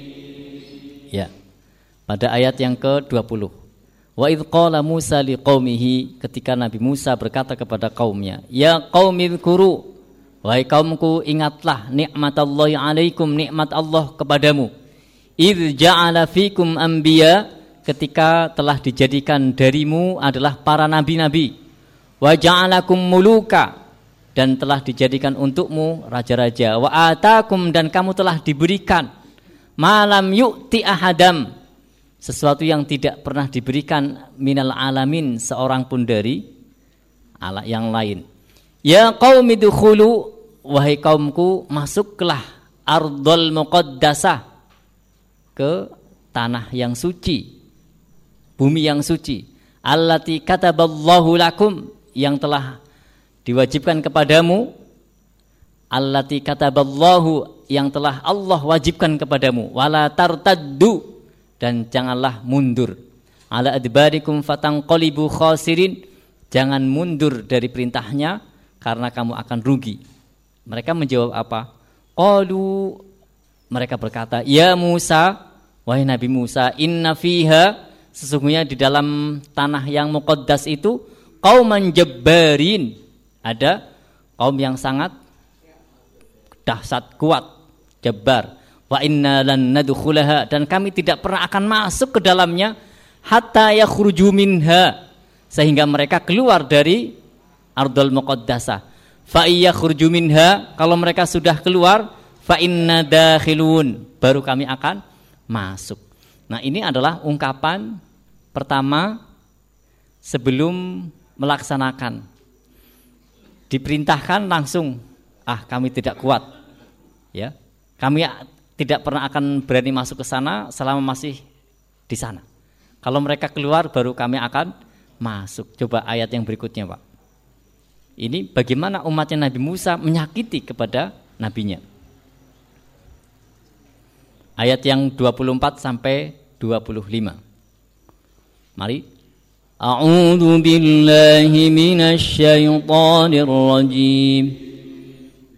Pada ayat yang ke-20. Wa idh qala Musa liqaumihi ketika Nabi Musa berkata kepada kaumnya, "Ya qaumi dzkuru Wahai kaumku ingatlah nikmatallahi alaikum nikmat Allah kepadamu. Idh ja'ala fikum anbiya ketika telah dijadikan darimu adalah para nabi-nabi. Wa ja'alakum muluka dan telah dijadikan untukmu raja-raja. Wa atakum dan kamu telah diberikan malam yu'ti ahadam sesuatu yang tidak pernah diberikan minal alamin seorang pun dari ala yang lain. Ya qaumi dukhulu wahai kaumku masuklah ardul muqaddasah ke tanah yang suci bumi yang suci. Allati kataballahu lakum yang telah diwajibkan kepadamu. Allati kataballahu yang telah Allah wajibkan kepadamu. Wala tartaddu dan janganlah mundur. Ala adbarikum fatanqalibu khasirin. Jangan mundur dari perintahnya karena kamu akan rugi. Mereka menjawab apa? Qalu mereka berkata ya Musa wahai Nabi Musa inna fiha sesungguhnya di dalam tanah yang muqaddas itu kauman jabbarin. Ada kaum yang sangat dahsyat kuat jabbar wa inna lan nadkhulaha dan kami tidak pernah akan masuk ke dalamnya hatta yakhruju minha sehingga mereka keluar dari ardul muqaddasah fa yakhruju minha kalau mereka sudah keluar fa inna dakhilun baru kami akan masuk Nah, ini adalah ungkapan pertama sebelum melaksanakan. Diperintahkan langsung, ah kami tidak kuat. Ya. Kami tidak pernah akan berani masuk ke sana selama masih di sana. Kalau mereka keluar baru kami akan masuk. Coba ayat yang berikutnya, Pak. Ini bagaimana umatnya Nabi Musa menyakiti kepada nabinya. Ayat yang 24 sampai 25. Mari. A'udzu billahi minasy syaithanir rajim.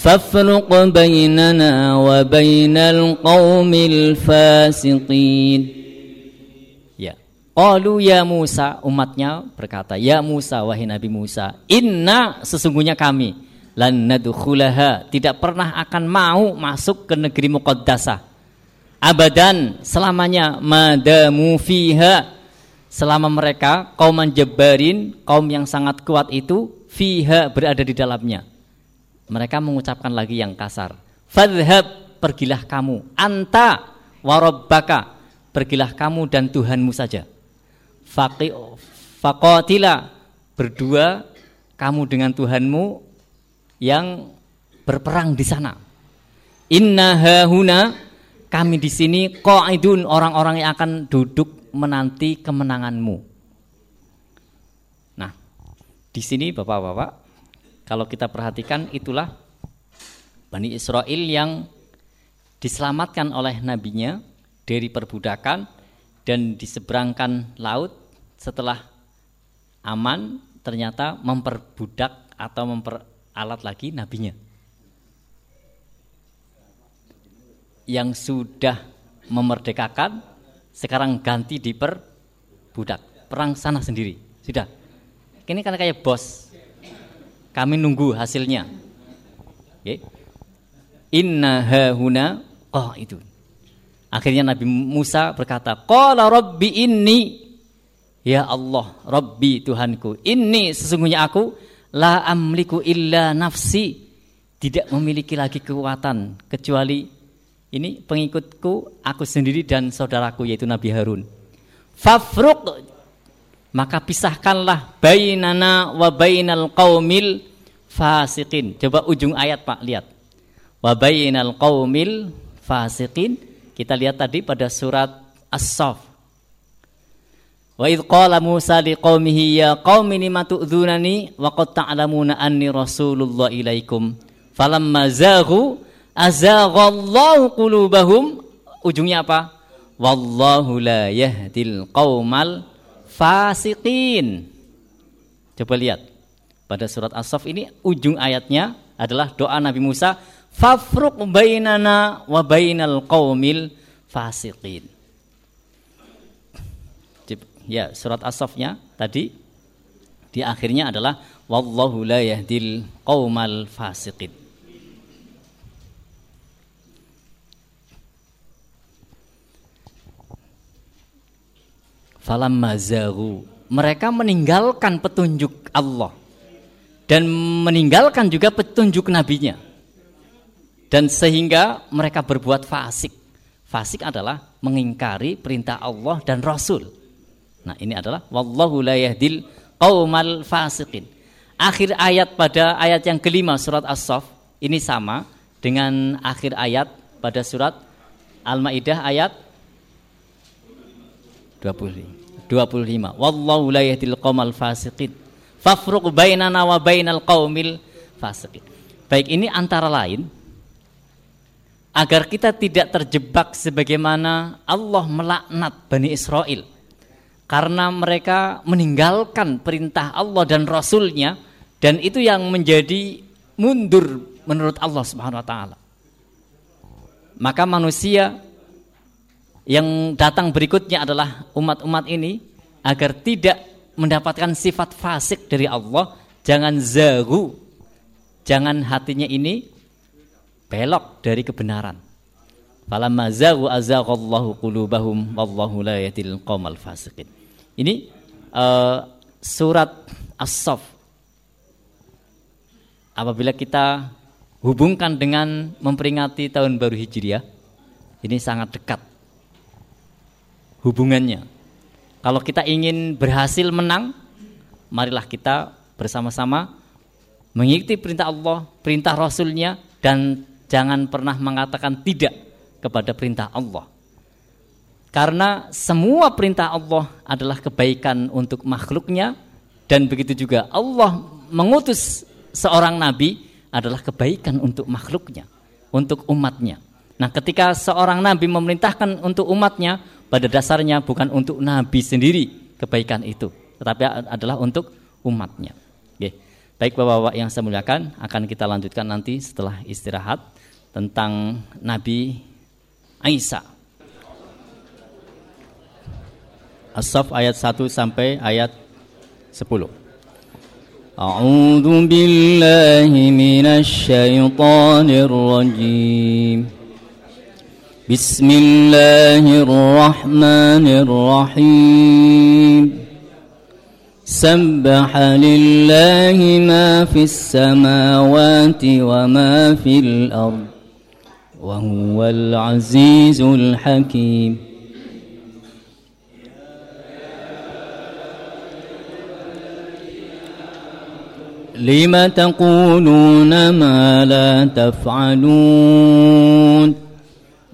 فافرق بيننا وبين القوم الفاسقين Qalu ya Musa, umatnya berkata, "Ya Musa, wahai Nabi Musa, inna sesungguhnya kami lan nadkhulaha, tidak pernah akan mau masuk ke negeri muqaddasah. Abadan selamanya madamu fiha selama mereka kaum menjebarin, kaum yang sangat kuat itu fiha berada di dalamnya. Mereka mengucapkan lagi yang kasar. Fadhhab, pergilah kamu, anta warabbaka, pergilah kamu dan Tuhanmu saja faqatila berdua kamu dengan Tuhanmu yang berperang di sana. Inna hahuna kami di sini qaidun orang-orang yang akan duduk menanti kemenanganmu. Nah, di sini Bapak-bapak, kalau kita perhatikan itulah Bani Israel yang diselamatkan oleh nabinya dari perbudakan dan diseberangkan laut setelah aman ternyata memperbudak atau memperalat lagi nabinya. Yang sudah memerdekakan sekarang ganti diperbudak perang sana sendiri. Sudah. Ini kan kayak bos kami nunggu hasilnya. Inna hahuna oh itu akhirnya Nabi Musa berkata qala rabbi inni. Ya Allah, Rabbi Tuhanku, ini sesungguhnya aku la amliku illa nafsi, tidak memiliki lagi kekuatan kecuali ini pengikutku aku sendiri dan saudaraku yaitu Nabi Harun. Fafruq maka pisahkanlah bainana wa bainal qaumil fasiqin. Coba ujung ayat Pak lihat. Wa bainal qaumil fasiqin. Kita lihat tadi pada surat As-Saff Wa idh qala Musa liqaumihi ya qaumi lima tu'dzunani wa qad ta'lamuna anni rasulullah ilaikum. Falamma zaghu azaghallahu qulubahum. Ujungnya apa? Wallahu la yahdil qaumal fasiqin. Coba lihat. Pada surat As-Saff ini ujung ayatnya adalah doa Nabi Musa, "Fafruq bainana wa bainal qaumil fasiqin." ya surat as tadi Di akhirnya adalah wallahu la yahdil qaumal fasiqin. Falamma mereka meninggalkan petunjuk Allah. Dan meninggalkan juga petunjuk nabinya. Dan sehingga mereka berbuat fasik. Fasik adalah mengingkari perintah Allah dan Rasul. Nah ini adalah wallahu la yahdil qaumal fasikin akhir ayat pada ayat yang kelima surat as-saff ini sama dengan akhir ayat pada surat Al-Maidah ayat 20 25. Wallahu la yahdil qaumal fasiqin. Fafruq bainana wa bainal qaumil fasiqin. Baik ini antara lain agar kita tidak terjebak sebagaimana Allah melaknat Bani Israel karena mereka meninggalkan perintah Allah dan Rasulnya dan itu yang menjadi mundur menurut Allah Subhanahu wa taala. Maka manusia yang datang berikutnya adalah umat-umat ini agar tidak mendapatkan sifat fasik dari Allah, jangan zagu, jangan hatinya ini belok dari kebenaran. Falamma zagu azaghallahu qulubahum wallahu la yahdil qaumal fasiqin. Ini uh, surat As-Saff. Apabila kita hubungkan dengan memperingati tahun baru Hijriah, ini sangat dekat hubungannya. Kalau kita ingin berhasil menang, marilah kita bersama-sama mengikuti perintah Allah, perintah Rasulnya, dan jangan pernah mengatakan tidak kepada perintah Allah. Karena semua perintah Allah adalah kebaikan untuk makhluknya dan begitu juga Allah mengutus seorang nabi adalah kebaikan untuk makhluknya, untuk umatnya. Nah, ketika seorang nabi memerintahkan untuk umatnya, pada dasarnya bukan untuk Nabi sendiri kebaikan itu, tetapi adalah untuk umatnya. Oke. Baik Bapak-bapak yang saya muliakan, akan kita lanjutkan nanti setelah istirahat tentang Nabi Isa. As-Saff ayat 1 sampai ayat 10. A'udzu billahi minasy syaithanir rajim. بسم الله الرحمن الرحيم. سبح لله ما في السماوات وما في الأرض وهو العزيز الحكيم. لم تقولون ما لا تفعلون؟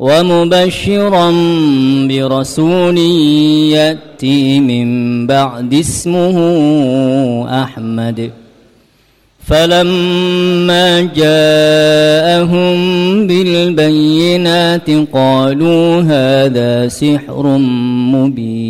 ومبشرا برسول يأتي من بعد اسمه أحمد. فلما جاءهم بالبينات قالوا هذا سحر مبين.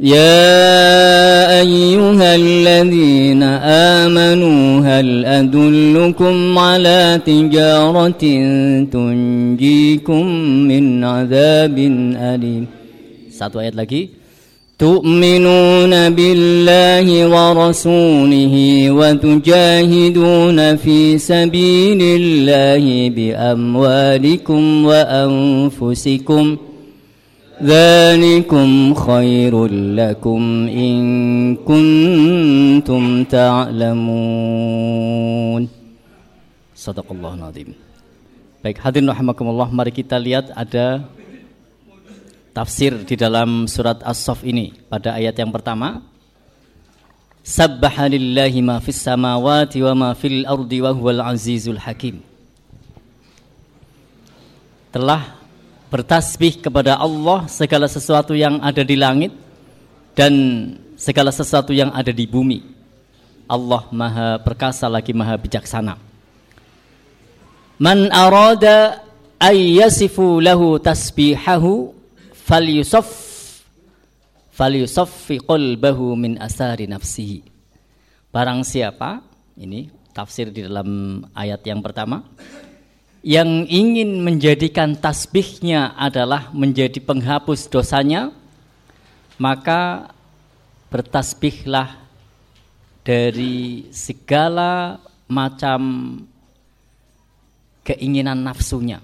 يا أيها الذين آمنوا هل أدلكم على تجارة تنجيكم من عذاب أليم Satu ayat lagi. تؤمنون بالله ورسوله وتجاهدون في سبيل الله بأموالكم وأنفسكم ذلكم خير لكم إن كنتم تعلمون صدق الله العظيم Baik hadirin rahimakumullah mari kita lihat ada tafsir di dalam surat As-Saff ini pada ayat yang pertama Sabbaha lillahi ma fis samawati wa ma fil ardi wa huwal azizul hakim telah bertasbih kepada Allah segala sesuatu yang ada di langit dan segala sesuatu yang ada di bumi Allah maha perkasa lagi maha bijaksana Man arada ayyasifu lahu tasbihahu falyusaff falyusaffi qalbahu min asari nafsihi. Barang siapa ini tafsir di dalam ayat yang pertama yang ingin menjadikan tasbihnya adalah menjadi penghapus dosanya maka bertasbihlah dari segala macam keinginan nafsunya.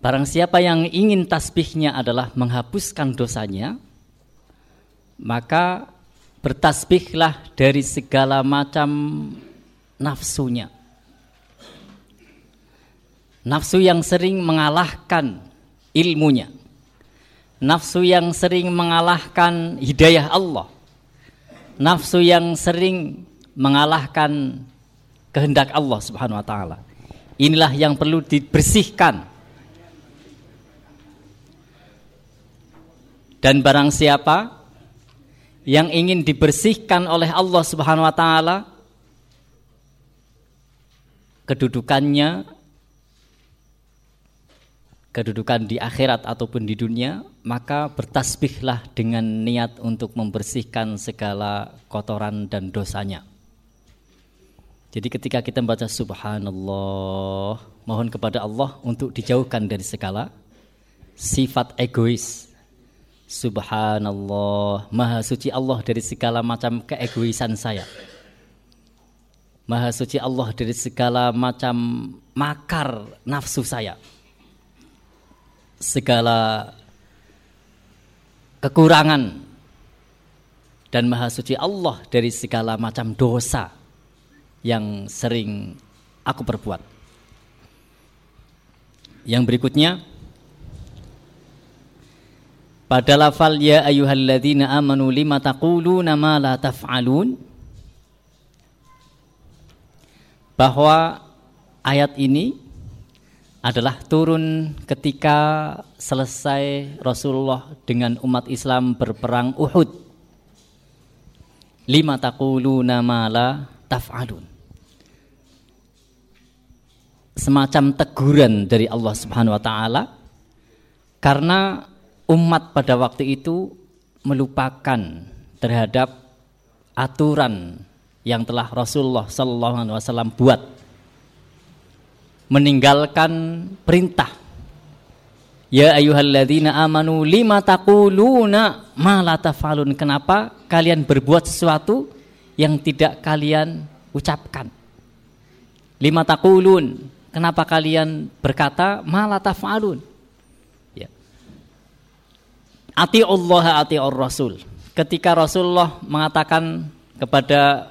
Barang siapa yang ingin tasbihnya adalah menghapuskan dosanya, maka bertasbihlah dari segala macam nafsunya. Nafsu yang sering mengalahkan ilmunya. Nafsu yang sering mengalahkan hidayah Allah. Nafsu yang sering mengalahkan kehendak Allah Subhanahu wa taala. Inilah yang perlu dibersihkan Dan barang siapa yang ingin dibersihkan oleh Allah Subhanahu wa taala kedudukannya kedudukan di akhirat ataupun di dunia, maka bertasbihlah dengan niat untuk membersihkan segala kotoran dan dosanya. Jadi ketika kita membaca subhanallah, mohon kepada Allah untuk dijauhkan dari segala sifat egois, Subhanallah, Maha suci Allah dari segala macam keegoisan saya. Maha suci Allah dari segala macam makar nafsu saya. Segala kekurangan dan maha suci Allah dari segala macam dosa yang sering aku perbuat. Yang berikutnya pada lafal ya ayyuhalladzina amanu lima taquluna ma la taf'alun bahwa ayat ini adalah turun ketika selesai Rasulullah dengan umat Islam berperang Uhud. Lima taquluna ma la taf'alun. Semacam teguran dari Allah Subhanahu wa taala karena umat pada waktu itu melupakan terhadap aturan yang telah Rasulullah Sallallahu Alaihi Wasallam buat. Meninggalkan perintah. Ya ayyuhalladzina amanu lima taquluna ma la kenapa kalian berbuat sesuatu yang tidak kalian ucapkan? Lima taqulun kenapa kalian berkata ma la tafalun? Ati Allah ati Rasul. Ketika Rasulullah mengatakan kepada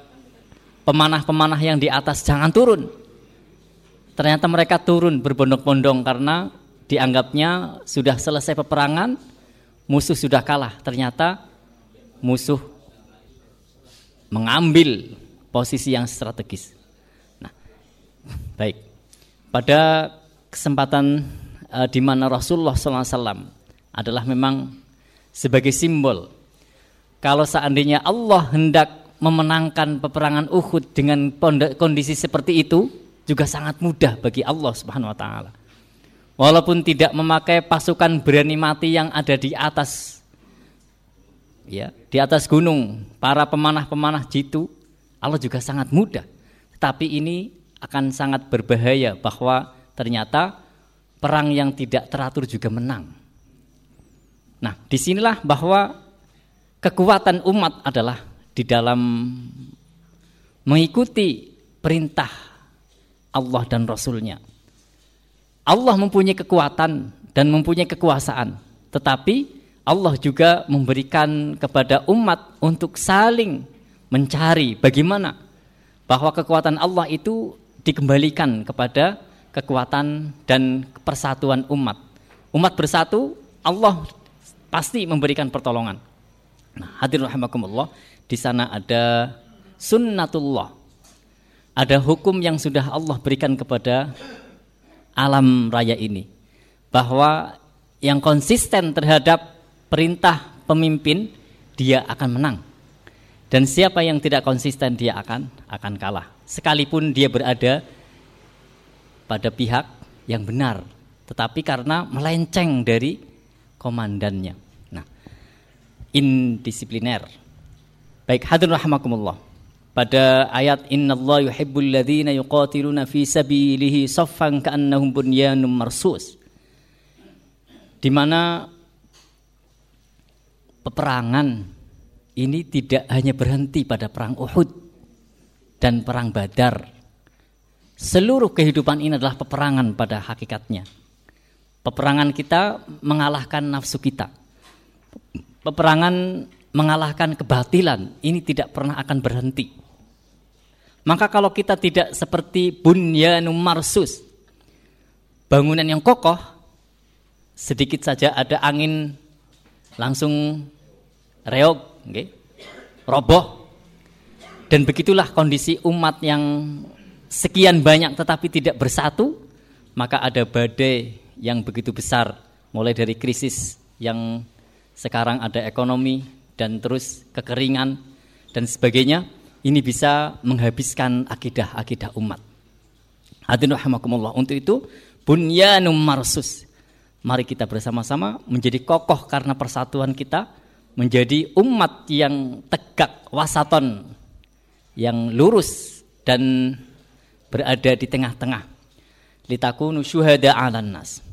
pemanah-pemanah yang di atas jangan turun. Ternyata mereka turun berbondong-bondong karena dianggapnya sudah selesai peperangan, musuh sudah kalah. Ternyata musuh mengambil posisi yang strategis. Nah, baik. Pada kesempatan uh, di mana Rasulullah SAW adalah memang sebagai simbol. Kalau seandainya Allah hendak memenangkan peperangan Uhud dengan kondisi seperti itu, juga sangat mudah bagi Allah Subhanahu wa taala. Walaupun tidak memakai pasukan berani mati yang ada di atas ya, di atas gunung, para pemanah-pemanah jitu, Allah juga sangat mudah. Tapi ini akan sangat berbahaya bahwa ternyata perang yang tidak teratur juga menang. Nah, di sinilah bahwa kekuatan umat adalah di dalam mengikuti perintah Allah dan Rasulnya. Allah mempunyai kekuatan dan mempunyai kekuasaan, tetapi Allah juga memberikan kepada umat untuk saling mencari bagaimana bahwa kekuatan Allah itu dikembalikan kepada kekuatan dan persatuan umat. Umat bersatu, Allah pasti memberikan pertolongan. Nah, hadirin rahimakumullah, di sana ada sunnatullah. Ada hukum yang sudah Allah berikan kepada alam raya ini. Bahwa yang konsisten terhadap perintah pemimpin, dia akan menang. Dan siapa yang tidak konsisten dia akan akan kalah. Sekalipun dia berada pada pihak yang benar, tetapi karena melenceng dari komandannya. Indisipliner. Baik, hadirin rahimakumullah. Pada ayat innallaha yuhibbul ladzina yuqatiluna fi sabilihi saffan ka'annahum bunyanun marsus. Di mana peperangan ini tidak hanya berhenti pada perang Uhud dan perang Badar. Seluruh kehidupan ini adalah peperangan pada hakikatnya. Peperangan kita mengalahkan nafsu kita. Peperangan mengalahkan kebatilan. Ini tidak pernah akan berhenti. Maka kalau kita tidak seperti bunyanum marsus, bangunan yang kokoh, sedikit saja ada angin langsung reog okay? roboh. Dan begitulah kondisi umat yang sekian banyak tetapi tidak bersatu, maka ada badai yang begitu besar, mulai dari krisis yang sekarang ada ekonomi dan terus kekeringan dan sebagainya, ini bisa menghabiskan akidah-akidah umat. Hadirin rahimakumullah. Untuk itu bunyanum marsus. Mari kita bersama-sama menjadi kokoh karena persatuan kita menjadi umat yang tegak wasaton yang lurus dan berada di tengah-tengah litakunu syuhada 'alan nas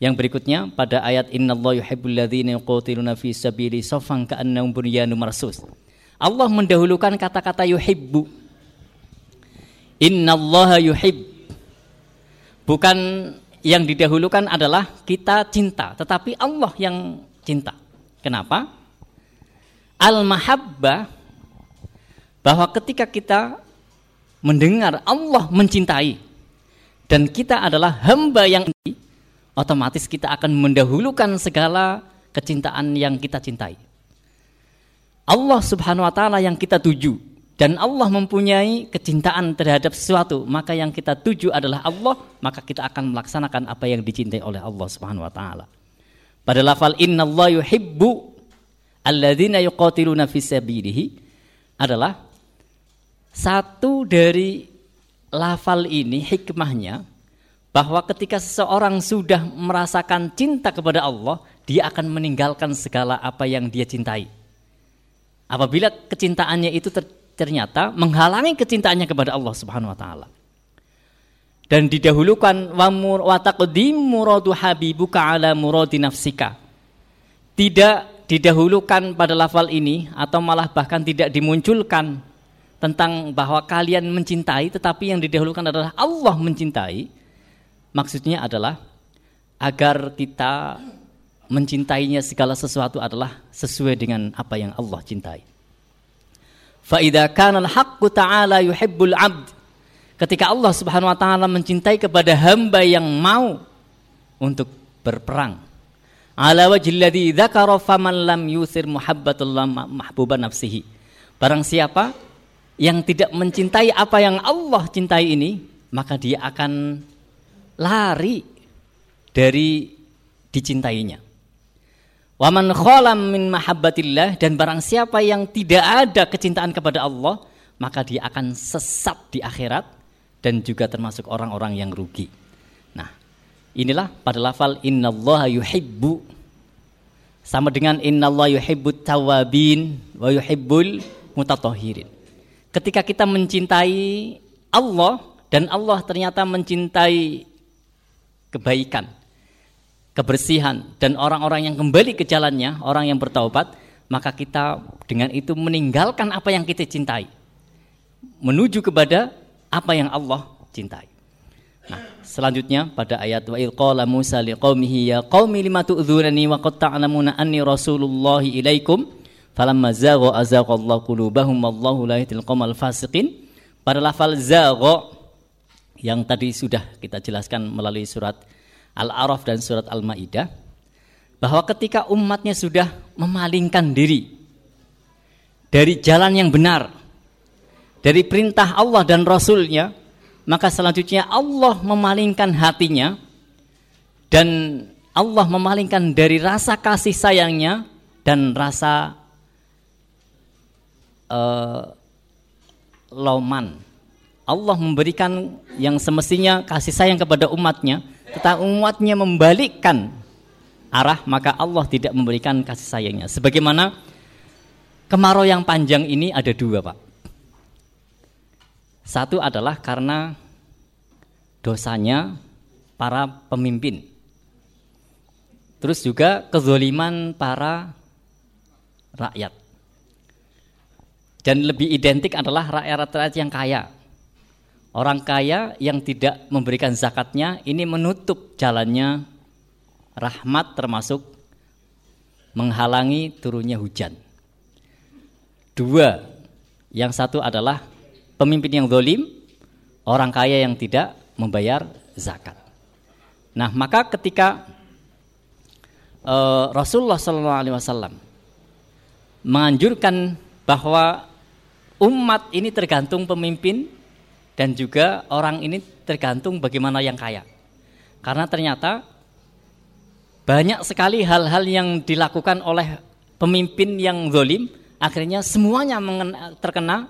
yang berikutnya pada ayat innallaha yuhibbul ladzina yuqatiluna fi sabili saffan ka'annahum bunyanun marsus. Allah mendahulukan kata-kata yuhibbu. Innallaha yuhib bukan yang didahulukan adalah kita cinta tetapi Allah yang cinta. Kenapa? Al-mahabbah bahwa ketika kita mendengar Allah mencintai dan kita adalah hamba yang otomatis kita akan mendahulukan segala kecintaan yang kita cintai. Allah Subhanahu wa taala yang kita tuju dan Allah mempunyai kecintaan terhadap sesuatu, maka yang kita tuju adalah Allah, maka kita akan melaksanakan apa yang dicintai oleh Allah Subhanahu wa taala. Pada lafal Allah yuhibbu alladzina yuqatiluna fi sabilihi adalah satu dari lafal ini hikmahnya bahwa ketika seseorang sudah merasakan cinta kepada Allah, dia akan meninggalkan segala apa yang dia cintai. Apabila kecintaannya itu ternyata menghalangi kecintaannya kepada Allah Subhanahu wa taala dan didahulukan wa taqdim muradu habibuka ala muradi nafsika. Tidak didahulukan pada lafal ini atau malah bahkan tidak dimunculkan tentang bahwa kalian mencintai tetapi yang didahulukan adalah Allah mencintai. Maksudnya adalah agar kita mencintainya segala sesuatu adalah sesuai dengan apa yang Allah cintai. Fa idza kana al-haqqu ta'ala yuhibbul 'abd. Ketika Allah Subhanahu wa taala mencintai kepada hamba yang mau untuk berperang. Ala dzakara faman lam yusir muhabbatullah mahbuban nafsihi. Barang siapa yang tidak mencintai apa yang Allah cintai ini, maka dia akan lari dari dicintainya. Waman kholam min mahabbatillah dan barang siapa yang tidak ada kecintaan kepada Allah, maka dia akan sesat di akhirat dan juga termasuk orang-orang yang rugi. Nah, inilah pada lafal innallaha yuhibbu sama dengan innallaha yuhibbut tawabin wa yuhibbul mutatahhirin. Ketika kita mencintai Allah dan Allah ternyata mencintai kebaikan, kebersihan dan orang-orang yang kembali ke jalannya, orang yang bertaubat, maka kita dengan itu meninggalkan apa yang kita cintai. Menuju kepada apa yang Allah cintai. Nah, selanjutnya pada ayat wa il qala Musa liqaumihi ya qaumi lima tu'dzunani wa qad ta'lamuna anni rasulullah ilaikum falamma zagha azaghallahu qulubahum wallahu la yahdil fasiqin. Pada lafal zagha yang tadi sudah kita jelaskan melalui surat Al-A'raf dan surat Al-Maidah bahwa ketika umatnya sudah memalingkan diri dari jalan yang benar dari perintah Allah dan Rasulnya maka selanjutnya Allah memalingkan hatinya dan Allah memalingkan dari rasa kasih sayangnya dan rasa uh, loman Allah memberikan yang semestinya kasih sayang kepada umatnya tetapi umatnya membalikkan arah maka Allah tidak memberikan kasih sayangnya. Sebagaimana kemarau yang panjang ini ada dua Pak. Satu adalah karena dosanya para pemimpin. Terus juga kezoliman para rakyat. Dan lebih identik adalah rakyat-rakyat yang kaya Orang kaya yang tidak memberikan zakatnya ini menutup jalannya rahmat termasuk menghalangi turunnya hujan. Dua, yang satu adalah pemimpin yang dolim, orang kaya yang tidak membayar zakat. Nah, maka ketika uh, Rasulullah SAW menganjurkan bahwa umat ini tergantung pemimpin dan juga orang ini tergantung bagaimana yang kaya. Karena ternyata banyak sekali hal-hal yang dilakukan oleh pemimpin yang zolim, akhirnya semuanya terkena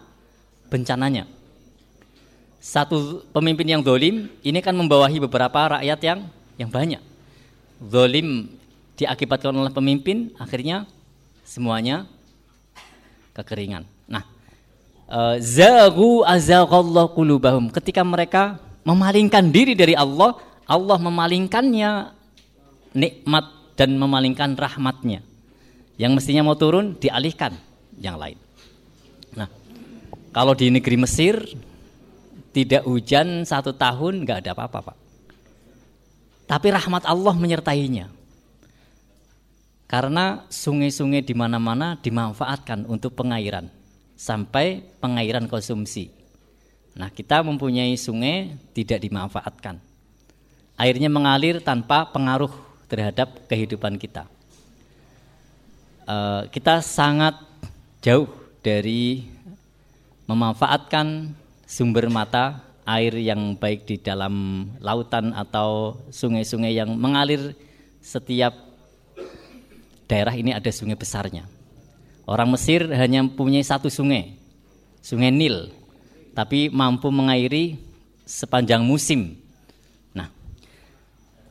bencananya. Satu pemimpin yang zolim ini kan membawahi beberapa rakyat yang yang banyak. Zolim diakibatkan oleh pemimpin, akhirnya semuanya kekeringan. Eh, zagu qulubahum. Ketika mereka memalingkan diri dari Allah, Allah memalingkannya nikmat dan memalingkan rahmatnya. Yang mestinya mau turun dialihkan yang lain. Nah, kalau di negeri Mesir tidak hujan satu tahun nggak ada apa-apa pak. Tapi rahmat Allah menyertainya. Karena sungai-sungai di mana-mana dimanfaatkan untuk pengairan sampai pengairan konsumsi. Nah, kita mempunyai sungai tidak dimanfaatkan. Airnya mengalir tanpa pengaruh terhadap kehidupan kita. Uh, kita sangat jauh dari memanfaatkan sumber mata air yang baik di dalam lautan atau sungai-sungai yang mengalir setiap daerah ini ada sungai besarnya. Orang Mesir hanya punya satu sungai, sungai Nil, tapi mampu mengairi sepanjang musim. Nah,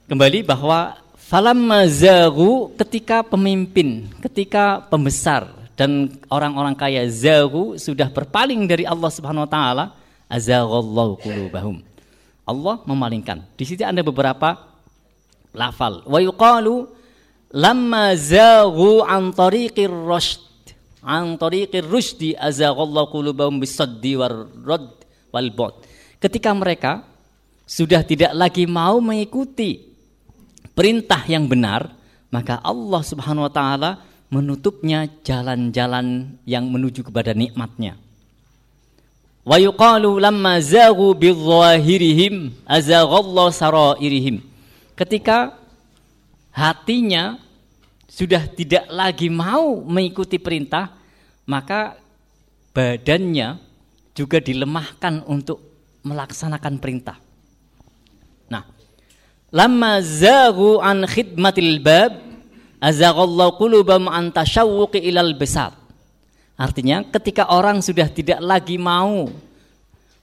kembali bahwa falam zagu ketika pemimpin, ketika pembesar dan orang-orang kaya zagu sudah berpaling dari Allah Subhanahu wa taala, azaghallahu qulubahum. Allah memalingkan. Di situ ada beberapa lafal. Wa yuqalu lamma zagu an tariqir rasyd an tariqir rusdi azaghallahu qulubahum bisaddi warad wal bot. Ketika mereka sudah tidak lagi mau mengikuti perintah yang benar, maka Allah Subhanahu wa taala menutupnya jalan-jalan yang menuju kepada nikmatnya. Wa yuqalu lamma zaghu bidzahirihim azaghallahu sarairihim. Ketika hatinya sudah tidak lagi mau mengikuti perintah, maka badannya juga dilemahkan untuk melaksanakan perintah. Nah, lamma zaghu an khidmatil bab azaghallahu qulubam an tashawwuqi ilal besar. Artinya ketika orang sudah tidak lagi mau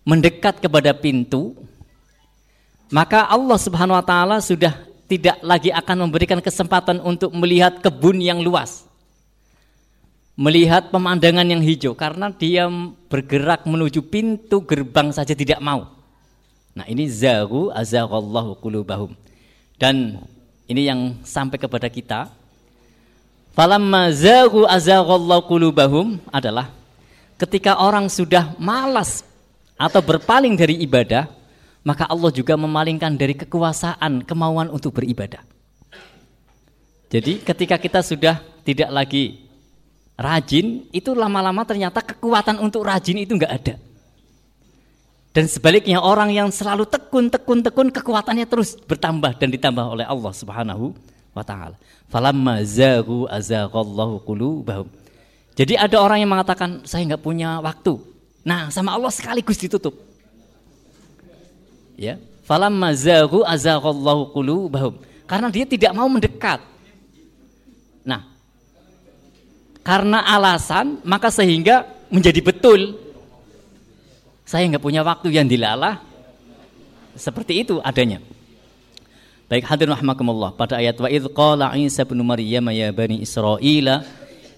mendekat kepada pintu, maka Allah Subhanahu wa taala sudah tidak lagi akan memberikan kesempatan untuk melihat kebun yang luas. Melihat pemandangan yang hijau karena dia bergerak menuju pintu gerbang saja tidak mau. Nah, ini zahu azaghallahu qulubahum. Dan ini yang sampai kepada kita Falamma zaghu azaghallahu qulubahum adalah ketika orang sudah malas atau berpaling dari ibadah, maka Allah juga memalingkan dari kekuasaan kemauan untuk beribadah. Jadi ketika kita sudah tidak lagi rajin, itu lama-lama ternyata kekuatan untuk rajin itu enggak ada. Dan sebaliknya orang yang selalu tekun, tekun, tekun, kekuatannya terus bertambah dan ditambah oleh Allah Subhanahu wa taala. Falamma zaghu azaghallahu qulubahum. Jadi ada orang yang mengatakan saya nggak punya waktu. Nah, sama Allah sekaligus ditutup. Ya. Falamma zaghu azaghallahu qulubahum. Karena dia tidak mau mendekat. Nah, karena alasan maka sehingga menjadi betul. Saya nggak punya waktu yang dilalah. Seperti itu adanya. Baik hadirin rahimakumullah pada ayat wa idz qala Isa bin Maryam ya bani Israila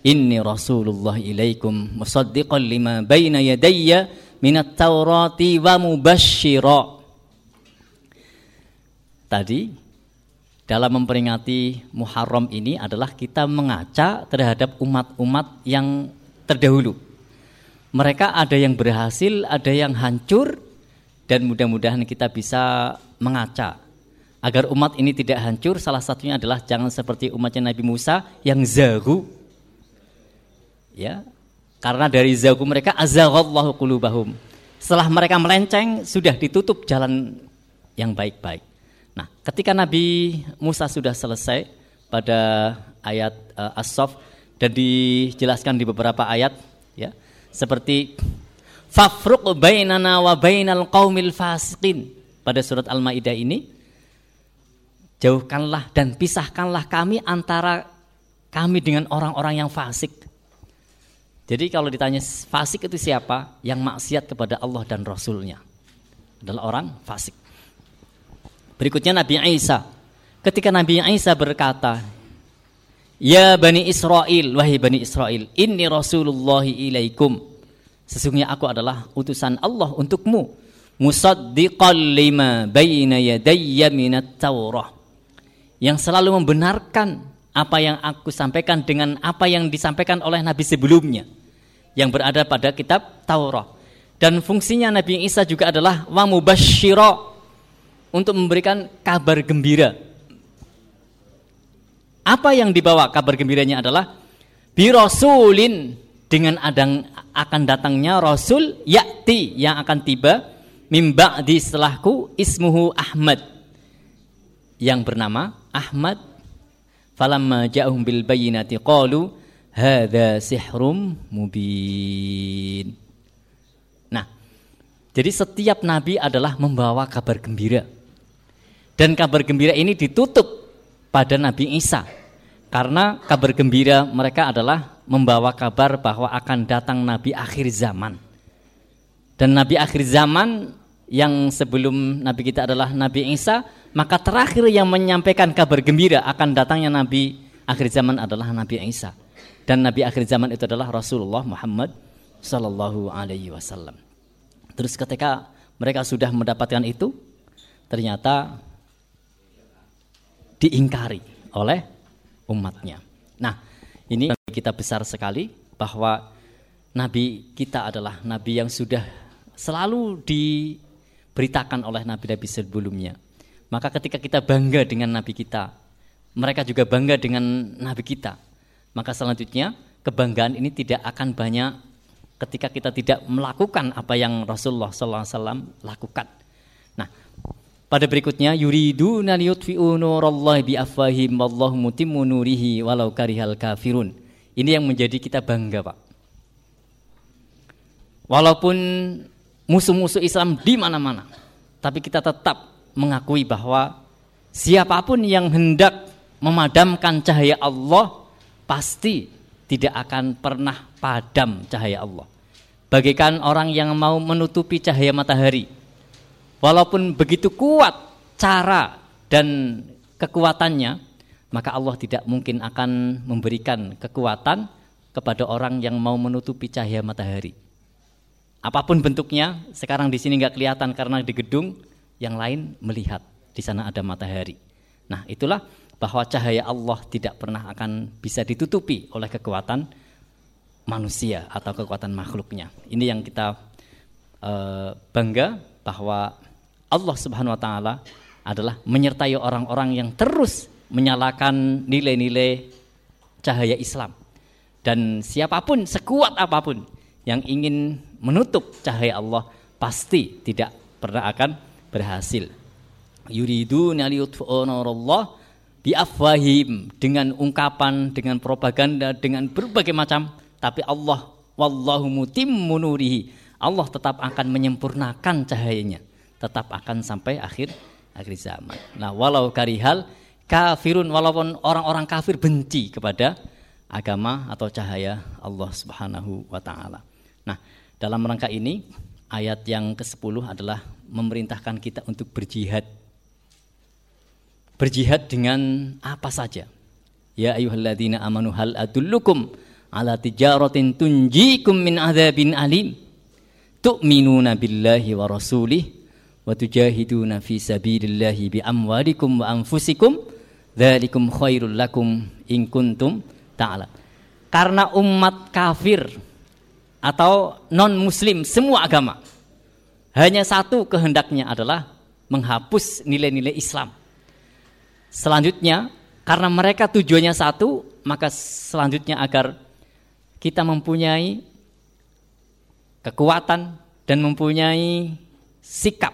inni rasulullah ilaikum musaddiqan lima baina yadayya minat taurati wa mubasyshira Tadi dalam memperingati Muharram ini adalah kita mengaca terhadap umat-umat yang terdahulu. Mereka ada yang berhasil, ada yang hancur dan mudah-mudahan kita bisa mengaca Agar umat ini tidak hancur, salah satunya adalah jangan seperti umatnya Nabi Musa yang zahu. Ya, karena dari zahu mereka azaghallahu qulubahum. Setelah mereka melenceng, sudah ditutup jalan yang baik-baik. Nah, ketika Nabi Musa sudah selesai pada ayat uh, As-Saff dan dijelaskan di beberapa ayat ya, seperti fafruq bainana wa bainal qaumil fasiqin pada surat Al-Maidah ini Jauhkanlah dan pisahkanlah kami antara kami dengan orang-orang yang fasik. Jadi kalau ditanya fasik itu siapa? Yang maksiat kepada Allah dan Rasulnya. Adalah orang fasik. Berikutnya Nabi Isa. Ketika Nabi Isa berkata, Ya Bani Israel, wahai Bani Israel, ini Rasulullah ilaikum. Sesungguhnya aku adalah utusan Allah untukmu. Musaddiqan lima bayna yadayya minat Taurah yang selalu membenarkan apa yang aku sampaikan dengan apa yang disampaikan oleh Nabi sebelumnya yang berada pada kitab Taurat. Dan fungsinya Nabi Isa juga adalah wa mubasysyira untuk memberikan kabar gembira. Apa yang dibawa kabar gembiranya adalah bi rasulin dengan adang akan datangnya rasul yakti yang akan tiba mimba di setelahku ismuhu Ahmad yang bernama Ahmad falamma ja'ahum bil bayyinati qalu hadza sihrum mubin. Nah, jadi setiap nabi adalah membawa kabar gembira. Dan kabar gembira ini ditutup pada Nabi Isa. Karena kabar gembira mereka adalah membawa kabar bahwa akan datang nabi akhir zaman. Dan nabi akhir zaman yang sebelum nabi kita adalah Nabi Isa maka terakhir yang menyampaikan kabar gembira akan datangnya Nabi akhir zaman adalah Nabi Isa. Dan Nabi akhir zaman itu adalah Rasulullah Muhammad Sallallahu Alaihi Wasallam. Terus ketika mereka sudah mendapatkan itu, ternyata diingkari oleh umatnya. Nah, ini kita besar sekali bahwa Nabi kita adalah Nabi yang sudah selalu diberitakan oleh Nabi-Nabi sebelumnya maka ketika kita bangga dengan nabi kita, mereka juga bangga dengan nabi kita. Maka selanjutnya kebanggaan ini tidak akan banyak ketika kita tidak melakukan apa yang Rasulullah SAW lakukan. Pada berikutnya yuridu liyutfi'u nurallahi bi afwahim wallahu mutimmu nurihi walau karihal kafirun. Ini yang menjadi kita bangga, Pak. Walaupun musuh-musuh Islam di mana-mana, tapi kita tetap mengakui bahwa siapa pun yang hendak memadamkan cahaya Allah pasti tidak akan pernah padam cahaya Allah. Bagaikan orang yang mau menutupi cahaya matahari. Walaupun begitu kuat cara dan kekuatannya, maka Allah tidak mungkin akan memberikan kekuatan kepada orang yang mau menutupi cahaya matahari. Apa pun bentuknya, sekarang di sini nggak kelihatan karena di gedung, yang lain melihat di sana ada matahari. Nah, itulah bahwa cahaya Allah tidak pernah akan bisa ditutupi oleh kekuatan manusia atau kekuatan makhluknya. Ini yang kita uh, bangga bahwa Allah Subhanahu wa taala adalah menyertai orang-orang yang terus menyalakan nilai-nilai cahaya Islam. Dan siapa pun sekuat apa pun yang ingin menutup cahaya Allah pasti tidak pernah akan berhasil. Yuriduna liyutfu'u nurallah biafwahim dengan ungkapan, dengan propaganda, dengan berbagai macam, tapi Allah wallahu mutimmu. Allah tetap akan menyempurnakan cahayanya, tetap akan sampai akhir akhir zaman. Nah, walau karihal kafirun walaupun orang-orang kafir benci kepada agama atau cahaya Allah Subhanahu wa taala. Nah, dalam rangka ini ayat yang ke-10 adalah memerintahkan kita untuk berjihad berjihad dengan apa saja. Ya ayyuhalladzina amanu hal adullukum ala tijaratin tunjikum min adzabin alim. Tu'minuna billahi wa rasulih wa tujahiduna fi sabilillahi bi amwalikum wa anfusikum dzalikum khairul lakum in kuntum ta'ala. Karena umat kafir atau non muslim semua agama hanya satu kehendaknya adalah menghapus nilai-nilai Islam Selanjutnya, karena mereka tujuannya satu, maka selanjutnya agar kita mempunyai kekuatan dan mempunyai sikap.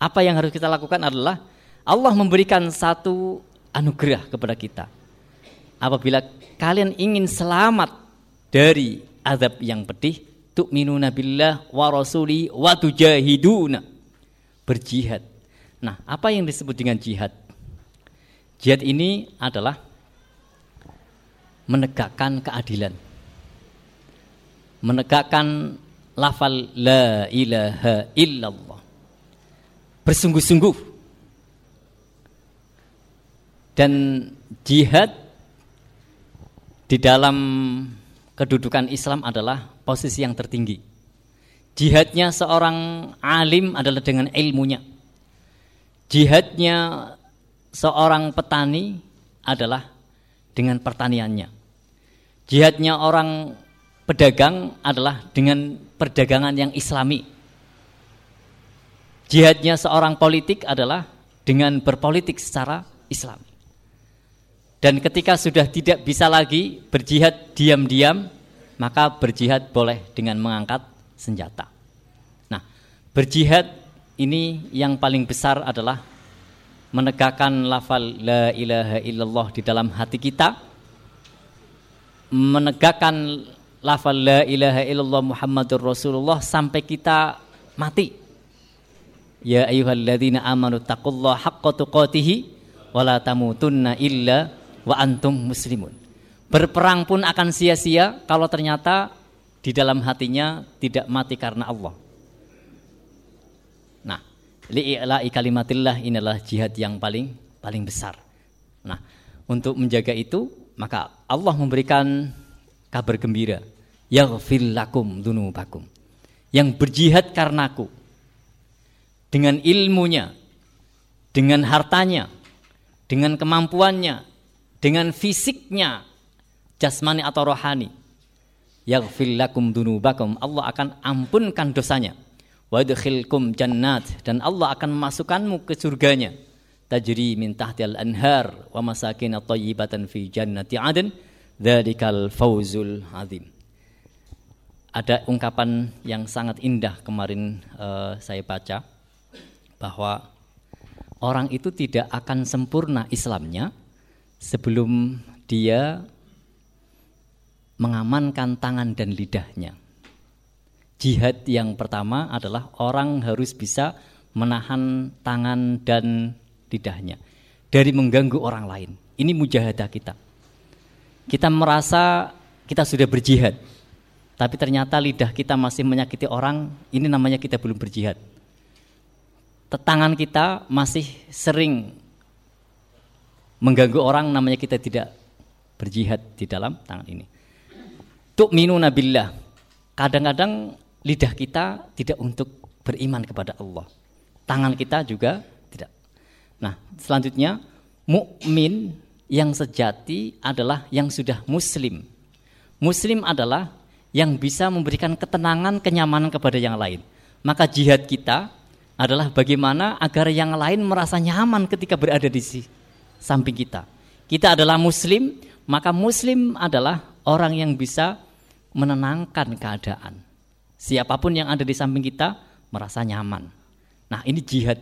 Apa yang harus kita lakukan adalah Allah memberikan satu anugerah kepada kita. Apabila kalian ingin selamat dari azab yang pedih, tu'minuna billah wa rasuli wa tujahiduna. Berjihad. Nah, apa yang disebut dengan jihad? Jihad ini adalah menegakkan keadilan. Menegakkan lafal la ilaha illallah. Bersungguh-sungguh. Dan jihad di dalam kedudukan Islam adalah posisi yang tertinggi. Jihadnya seorang alim adalah dengan ilmunya. Jihadnya seorang petani adalah dengan pertaniannya. Jihadnya orang pedagang adalah dengan perdagangan yang islami. Jihadnya seorang politik adalah dengan berpolitik secara islami. Dan ketika sudah tidak bisa lagi berjihad diam-diam, maka berjihad boleh dengan mengangkat senjata. Nah, berjihad ini yang paling besar adalah menegakkan lafal la ilaha illallah di dalam hati kita menegakkan lafal la ilaha illallah Muhammadur Rasulullah sampai kita mati ya ayyuhalladzina amanu taqullaha haqqa tuqatih wa la tamutunna illa wa antum muslimun berperang pun akan sia-sia kalau ternyata di dalam hatinya tidak mati karena Allah li'ila'i kalimatillah inilah jihad yang paling paling besar. Nah, untuk menjaga itu maka Allah memberikan kabar gembira, yaghfir lakum dunubakum. Yang berjihad karenaku dengan ilmunya, dengan hartanya, dengan kemampuannya, dengan fisiknya, jasmani atau rohani. Yaghfir lakum dunubakum. Allah akan ampunkan dosanya. Wadkhilkum jannat. Dan Allah akan memasukkanmu ke surganya. Tajri min tahtil anhar wa masakin thayyibatan fi jannati adn. Dzalikal fawzul azim. Ada ungkapan yang sangat indah kemarin uh, saya baca bahwa orang itu tidak akan sempurna Islamnya sebelum dia mengamankan tangan dan lidahnya. Jihad yang pertama adalah orang harus bisa menahan tangan dan lidahnya dari mengganggu orang lain. Ini mujahadah kita. Kita merasa kita sudah berjihad, tapi ternyata lidah kita masih menyakiti orang, ini namanya kita belum berjihad. Tangan kita masih sering mengganggu orang, namanya kita tidak berjihad di dalam tangan ini. Tu'minu nabillah. Kadang-kadang lidah kita tidak untuk beriman kepada Allah. Tangan kita juga tidak. Nah, selanjutnya mukmin yang sejati adalah yang sudah muslim. Muslim adalah yang bisa memberikan ketenangan, kenyamanan kepada yang lain. Maka jihad kita adalah bagaimana agar yang lain merasa nyaman ketika berada di samping kita. Kita adalah muslim, maka muslim adalah orang yang bisa menenangkan keadaan. Siapa pun yang ada di samping kita merasa nyaman. Nah, ini jihad.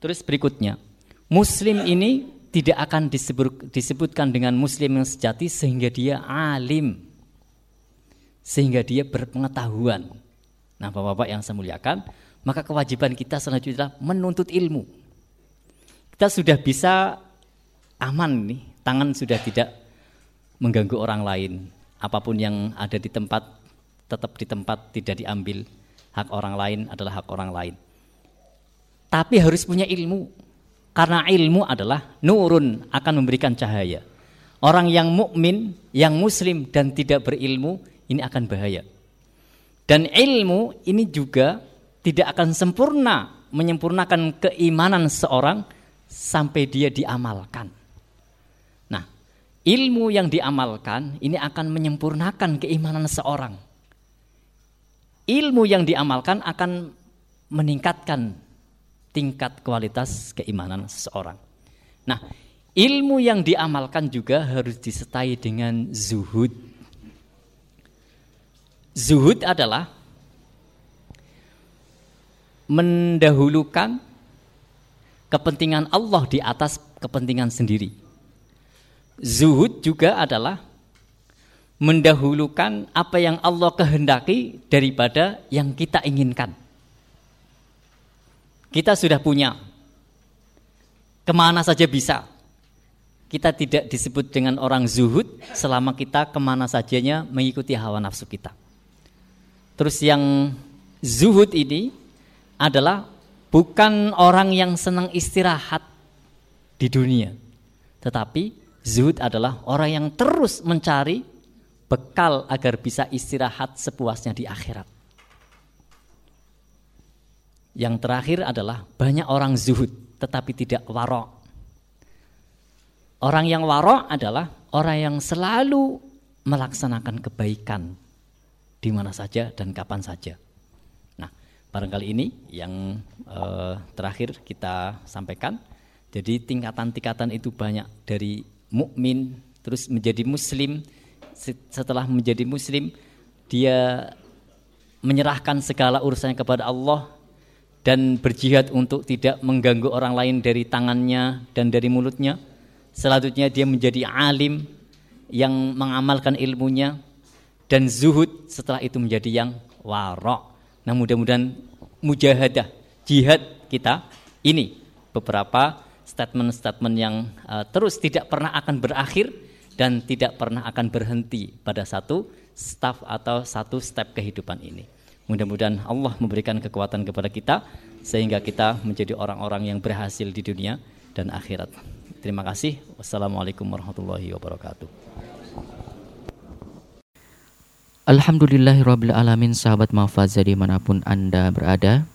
Terus berikutnya, muslim ini tidak akan disebut, disebutkan dengan muslim yang sejati sehingga dia alim sehingga dia berpengetahuan. Nah, Bapak-bapak yang saya muliakan, maka kewajiban kita selanjutnya menuntut ilmu. Kita sudah bisa aman nih, tangan sudah tidak mengganggu orang lain. Apa pun yang ada di tempat tetap di tempat tidak diambil. Hak orang lain adalah hak orang lain. Tapi harus punya ilmu. Karena ilmu adalah nurun akan memberikan cahaya. Orang yang mukmin, yang muslim dan tidak berilmu ini akan bahaya. Dan ilmu ini juga tidak akan sempurna menyempurnakan keimanan seorang sampai dia diamalkan. Nah, ilmu yang diamalkan ini akan menyempurnakan keimanan seorang. Ilmu yang diamalkan akan meningkatkan tingkat kualitas keimanan seseorang. Nah, ilmu yang diamalkan juga harus disertai dengan zuhud Zuhud adalah mendahulukan kepentingan Allah di atas kepentingan sendiri. Zuhud juga adalah mendahulukan apa yang Allah kehendaki daripada yang kita inginkan. Kita sudah punya, ke mana saja bisa. Kita tidak disebut dengan orang zuhud selama kita ke mana sajanya mengikuti hawa nafsu kita. Terus yang zuhud ini adalah bukan orang yang senang istirahat di dunia. Tetapi zuhud adalah orang yang terus mencari bekal agar bisa istirahat sepuasnya di akhirat. Yang terakhir adalah banyak orang zuhud tetapi tidak warok. Orang yang warok adalah orang yang selalu melaksanakan kebaikan di mana saja dan kapan saja. Barangkali ini yang eh, terakhir kita sampaikan. Jadi tingkatan-tingkatan itu banyak dari mukmin terus menjadi muslim. Setelah menjadi muslim, dia menyerahkan segala urusannya kepada Allah dan berjihad untuk tidak mengganggu orang lain dari tangannya dan dari mulutnya. Selanjutnya dia menjadi alim yang mengamalkan ilmunya dan zuhud setelah itu menjadi yang warok. Nah mudah-mudahan mujahadah, jihad kita ini beberapa statement-statement yang uh, terus tidak pernah akan berakhir dan tidak pernah akan berhenti pada satu staf atau satu step kehidupan ini. Mudah-mudahan Allah memberikan kekuatan kepada kita sehingga kita menjadi orang-orang yang berhasil di dunia dan akhirat. Terima kasih. Wassalamualaikum warahmatullahi wabarakatuh. Alhamdulillahirrabbilalamin sahabat Mafaza di mana pun Anda berada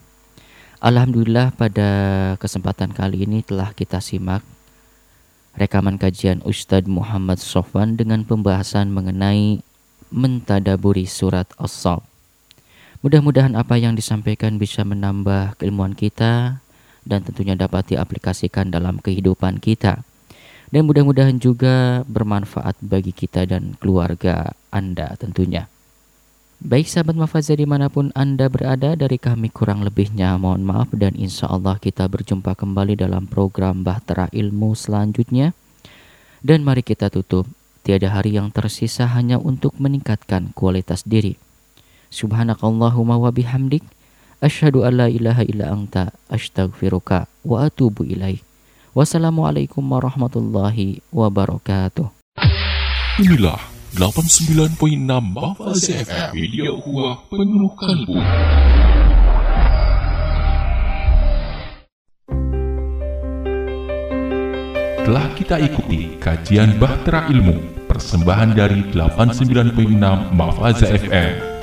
Alhamdulillah pada kesempatan kali ini telah kita simak rekaman kajian Ustadz Muhammad Sofwan dengan pembahasan mengenai mentadaburi surat As-Sab. Mudah-mudahan apa yang disampaikan bisa menambah keilmuan kita dan tentunya dapat diaplikasikan dalam kehidupan kita. Dan mudah-mudahan juga bermanfaat bagi kita dan keluarga Anda tentunya. Baik sahabat Mafaza di mana pun Anda berada dari kami kurang lebihnya mohon maaf dan insya Allah kita berjumpa kembali dalam program Bahtera Ilmu selanjutnya. Dan mari kita tutup, tiada hari yang tersisa hanya untuk meningkatkan kualitas diri. Subhanakallahumma wa bihamdik, asyhadu an la ilaha illa anta, astaghfiruka wa atubu ilaih. Wassalamualaikum warahmatullahi wabarakatuh. Inilah 89.6 Mafaz FM Media Kuah Penuh Kalbu. Telah kita ikuti kajian Bahtera Ilmu Persembahan dari 89.6 Mafaza FM